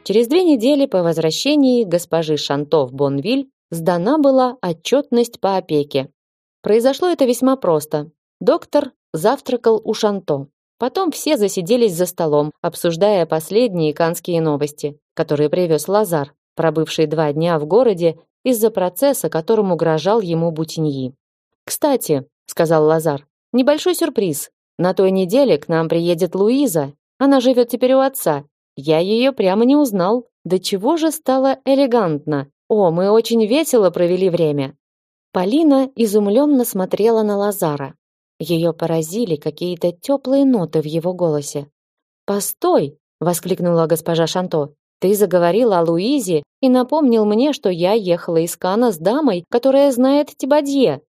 Через две недели по возвращении госпожи Шанто в Бонвиль сдана была отчетность по опеке, Произошло это весьма просто. Доктор завтракал у Шанто. Потом все засиделись за столом, обсуждая последние канские новости, которые привез Лазар, пробывший два дня в городе из-за процесса, которым угрожал ему Бутиньи. «Кстати», — сказал Лазар, — «небольшой сюрприз. На той неделе к нам приедет Луиза. Она живет теперь у отца. Я ее прямо не узнал. Да чего же стало элегантно. О, мы очень весело провели время. Полина изумленно смотрела на Лазара. Ее поразили какие-то теплые ноты в его голосе. "Постой", воскликнула госпожа Шанто. "Ты заговорил о Луизе и напомнил мне, что я ехала из Кана с дамой, которая знает Тибадье.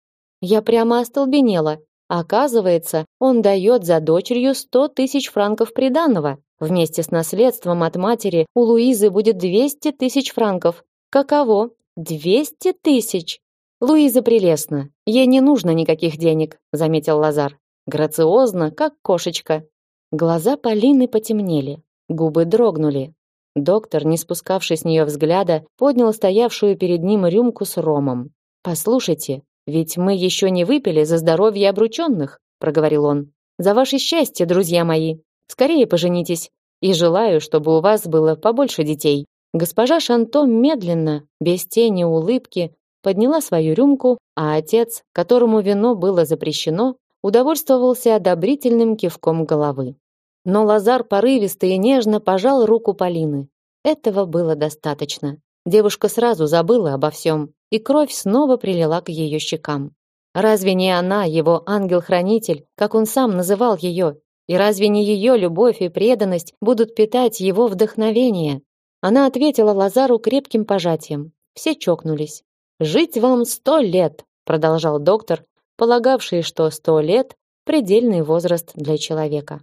Я прямо остолбенела. Оказывается, он дает за дочерью сто тысяч франков приданого. Вместе с наследством от матери у Луизы будет двести тысяч франков. Каково? Двести тысяч! Луиза прелестна. Ей не нужно никаких денег, заметил Лазар. Грациозно, как кошечка. Глаза Полины потемнели, губы дрогнули. Доктор, не спускавший с нее взгляда, поднял стоявшую перед ним рюмку с ромом. Послушайте, ведь мы еще не выпили за здоровье обрученных, проговорил он. За ваше счастье, друзья мои. Скорее поженитесь. И желаю, чтобы у вас было побольше детей. Госпожа Шанто медленно, без тени улыбки, подняла свою рюмку, а отец, которому вино было запрещено, удовольствовался одобрительным кивком головы. Но Лазар порывисто и нежно пожал руку Полины. Этого было достаточно. Девушка сразу забыла обо всем, и кровь снова прилила к ее щекам. Разве не она, его ангел-хранитель, как он сам называл ее? И разве не ее любовь и преданность будут питать его вдохновение? Она ответила Лазару крепким пожатием. Все чокнулись. Жить вам сто лет, продолжал доктор, полагавший, что сто лет предельный возраст для человека.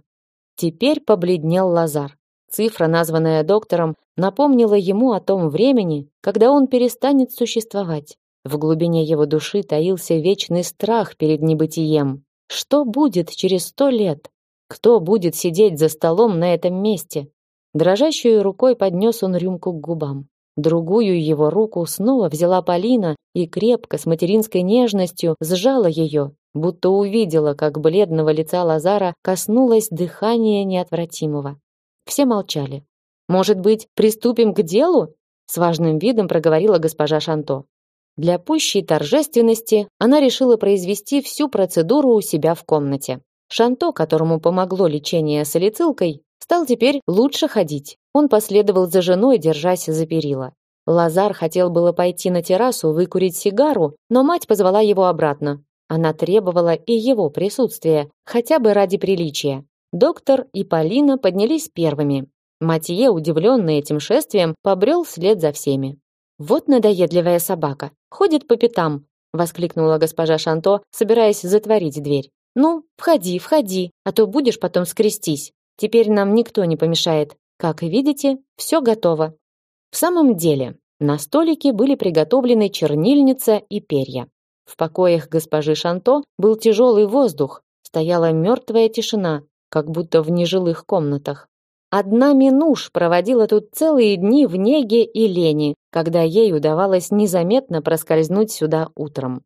Теперь побледнел Лазар. Цифра, названная доктором, напомнила ему о том времени, когда он перестанет существовать. В глубине его души таился вечный страх перед небытием. Что будет через сто лет? Кто будет сидеть за столом на этом месте? Дрожащей рукой поднес он рюмку к губам. Другую его руку снова взяла Полина и крепко, с материнской нежностью, сжала ее, будто увидела, как бледного лица Лазара коснулось дыхание неотвратимого. Все молчали. «Может быть, приступим к делу?» с важным видом проговорила госпожа Шанто. Для пущей торжественности она решила произвести всю процедуру у себя в комнате. Шанто, которому помогло лечение салицилкой, стал теперь лучше ходить. Он последовал за женой, держась за перила. Лазар хотел было пойти на террасу выкурить сигару, но мать позвала его обратно. Она требовала и его присутствия, хотя бы ради приличия. Доктор и Полина поднялись первыми. Матье, удивленный этим шествием, побрел вслед за всеми. Вот надоедливая собака. Ходит по пятам, воскликнула госпожа Шанто, собираясь затворить дверь. Ну, входи, входи, а то будешь потом скрестись. Теперь нам никто не помешает. Как видите, все готово. В самом деле, на столике были приготовлены чернильница и перья. В покоях госпожи Шанто был тяжелый воздух, стояла мертвая тишина, как будто в нежилых комнатах. Одна Минуш проводила тут целые дни в неге и лени, когда ей удавалось незаметно проскользнуть сюда утром.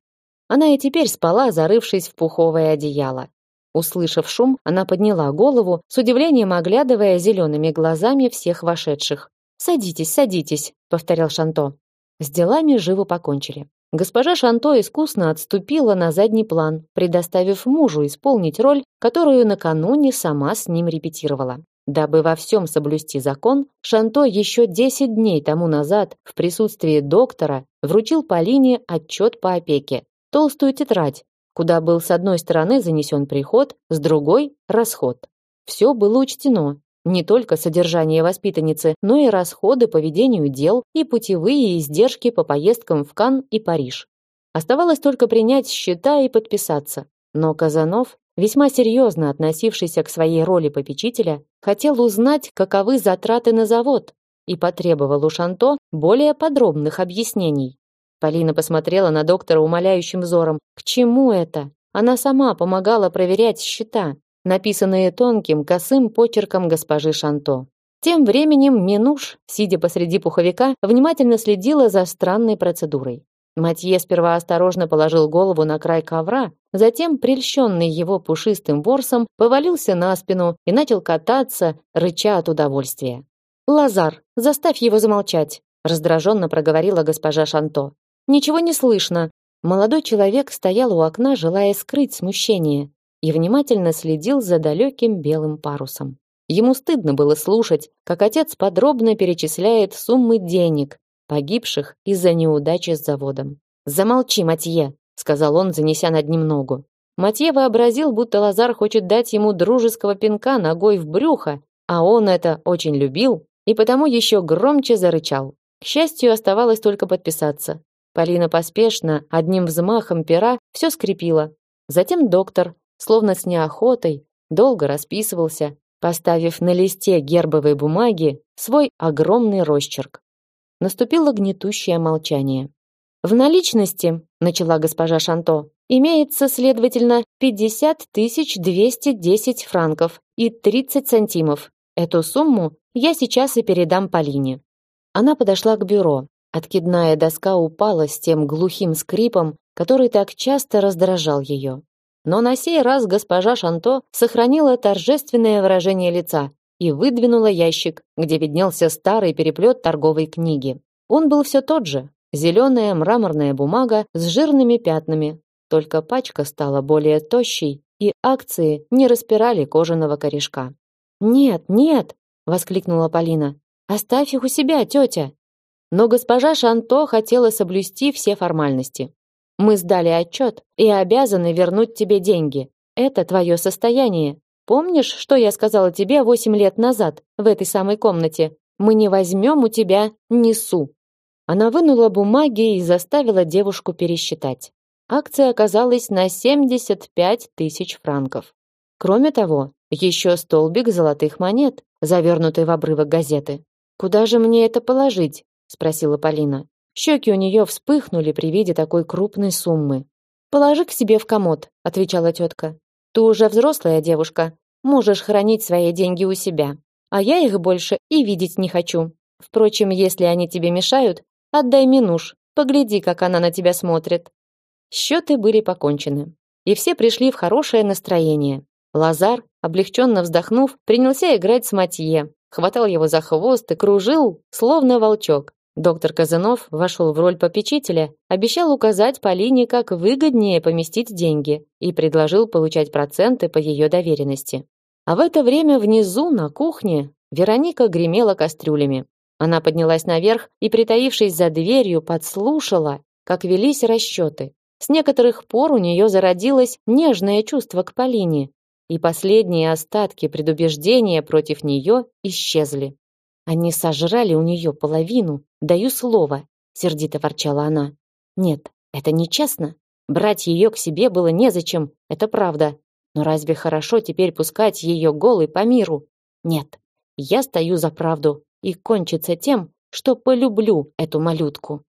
Она и теперь спала, зарывшись в пуховое одеяло. Услышав шум, она подняла голову, с удивлением оглядывая зелеными глазами всех вошедших. «Садитесь, садитесь», — повторял Шанто. С делами живо покончили. Госпожа Шанто искусно отступила на задний план, предоставив мужу исполнить роль, которую накануне сама с ним репетировала. Дабы во всем соблюсти закон, Шанто еще 10 дней тому назад в присутствии доктора вручил Полине отчет по опеке, толстую тетрадь, куда был с одной стороны занесен приход, с другой – расход. Все было учтено, не только содержание воспитанницы, но и расходы по ведению дел и путевые издержки по поездкам в Кан и Париж. Оставалось только принять счета и подписаться. Но Казанов весьма серьезно относившийся к своей роли попечителя, хотел узнать, каковы затраты на завод, и потребовал у Шанто более подробных объяснений. Полина посмотрела на доктора умоляющим взором. К чему это? Она сама помогала проверять счета, написанные тонким косым почерком госпожи Шанто. Тем временем Минуш, сидя посреди пуховика, внимательно следила за странной процедурой. Матье сперва осторожно положил голову на край ковра, затем, прельщенный его пушистым ворсом, повалился на спину и начал кататься, рыча от удовольствия. «Лазар, заставь его замолчать», раздраженно проговорила госпожа Шанто. «Ничего не слышно». Молодой человек стоял у окна, желая скрыть смущение, и внимательно следил за далеким белым парусом. Ему стыдно было слушать, как отец подробно перечисляет суммы денег, погибших из-за неудачи с заводом. «Замолчи, Матье», — сказал он, занеся над ним ногу. Матье вообразил, будто Лазар хочет дать ему дружеского пинка ногой в брюхо, а он это очень любил и потому еще громче зарычал. К счастью, оставалось только подписаться. Полина поспешно, одним взмахом пера, все скрепила. Затем доктор, словно с неохотой, долго расписывался, поставив на листе гербовой бумаги свой огромный росчерк. Наступило гнетущее молчание. В наличности, начала госпожа Шанто, имеется, следовательно, 50 210 франков и 30 сантимов. Эту сумму я сейчас и передам Полине. Она подошла к бюро. Откидная доска упала с тем глухим скрипом, который так часто раздражал ее. Но на сей раз госпожа Шанто сохранила торжественное выражение лица и выдвинула ящик, где виднелся старый переплет торговой книги. Он был все тот же, зеленая мраморная бумага с жирными пятнами, только пачка стала более тощей, и акции не распирали кожаного корешка. «Нет, нет!» — воскликнула Полина. «Оставь их у себя, тетя!» Но госпожа Шанто хотела соблюсти все формальности. «Мы сдали отчет и обязаны вернуть тебе деньги. Это твое состояние. Помнишь, что я сказала тебе восемь лет назад в этой самой комнате? Мы не возьмем у тебя ни су. Она вынула бумаги и заставила девушку пересчитать. Акция оказалась на 75 тысяч франков. Кроме того, еще столбик золотых монет, завернутый в обрывок газеты. «Куда же мне это положить?» – спросила Полина. Щеки у нее вспыхнули при виде такой крупной суммы. «Положи к себе в комод», – отвечала тетка. Ты уже взрослая девушка, можешь хранить свои деньги у себя, а я их больше и видеть не хочу. Впрочем, если они тебе мешают, отдай Минуш, погляди, как она на тебя смотрит. Счеты были покончены, и все пришли в хорошее настроение. Лазар, облегченно вздохнув, принялся играть с Матье, хватал его за хвост и кружил, словно волчок. Доктор Казанов вошел в роль попечителя, обещал указать Полине, как выгоднее поместить деньги, и предложил получать проценты по ее доверенности. А в это время внизу, на кухне, Вероника гремела кастрюлями. Она поднялась наверх и, притаившись за дверью, подслушала, как велись расчеты. С некоторых пор у нее зародилось нежное чувство к Полине, и последние остатки предубеждения против нее исчезли. Они сожрали у нее половину, даю слово, сердито ворчала она. Нет, это нечестно. Брать ее к себе было незачем, это правда. Но разве хорошо теперь пускать ее голой по миру? Нет. Я стою за правду и кончится тем, что полюблю эту малютку.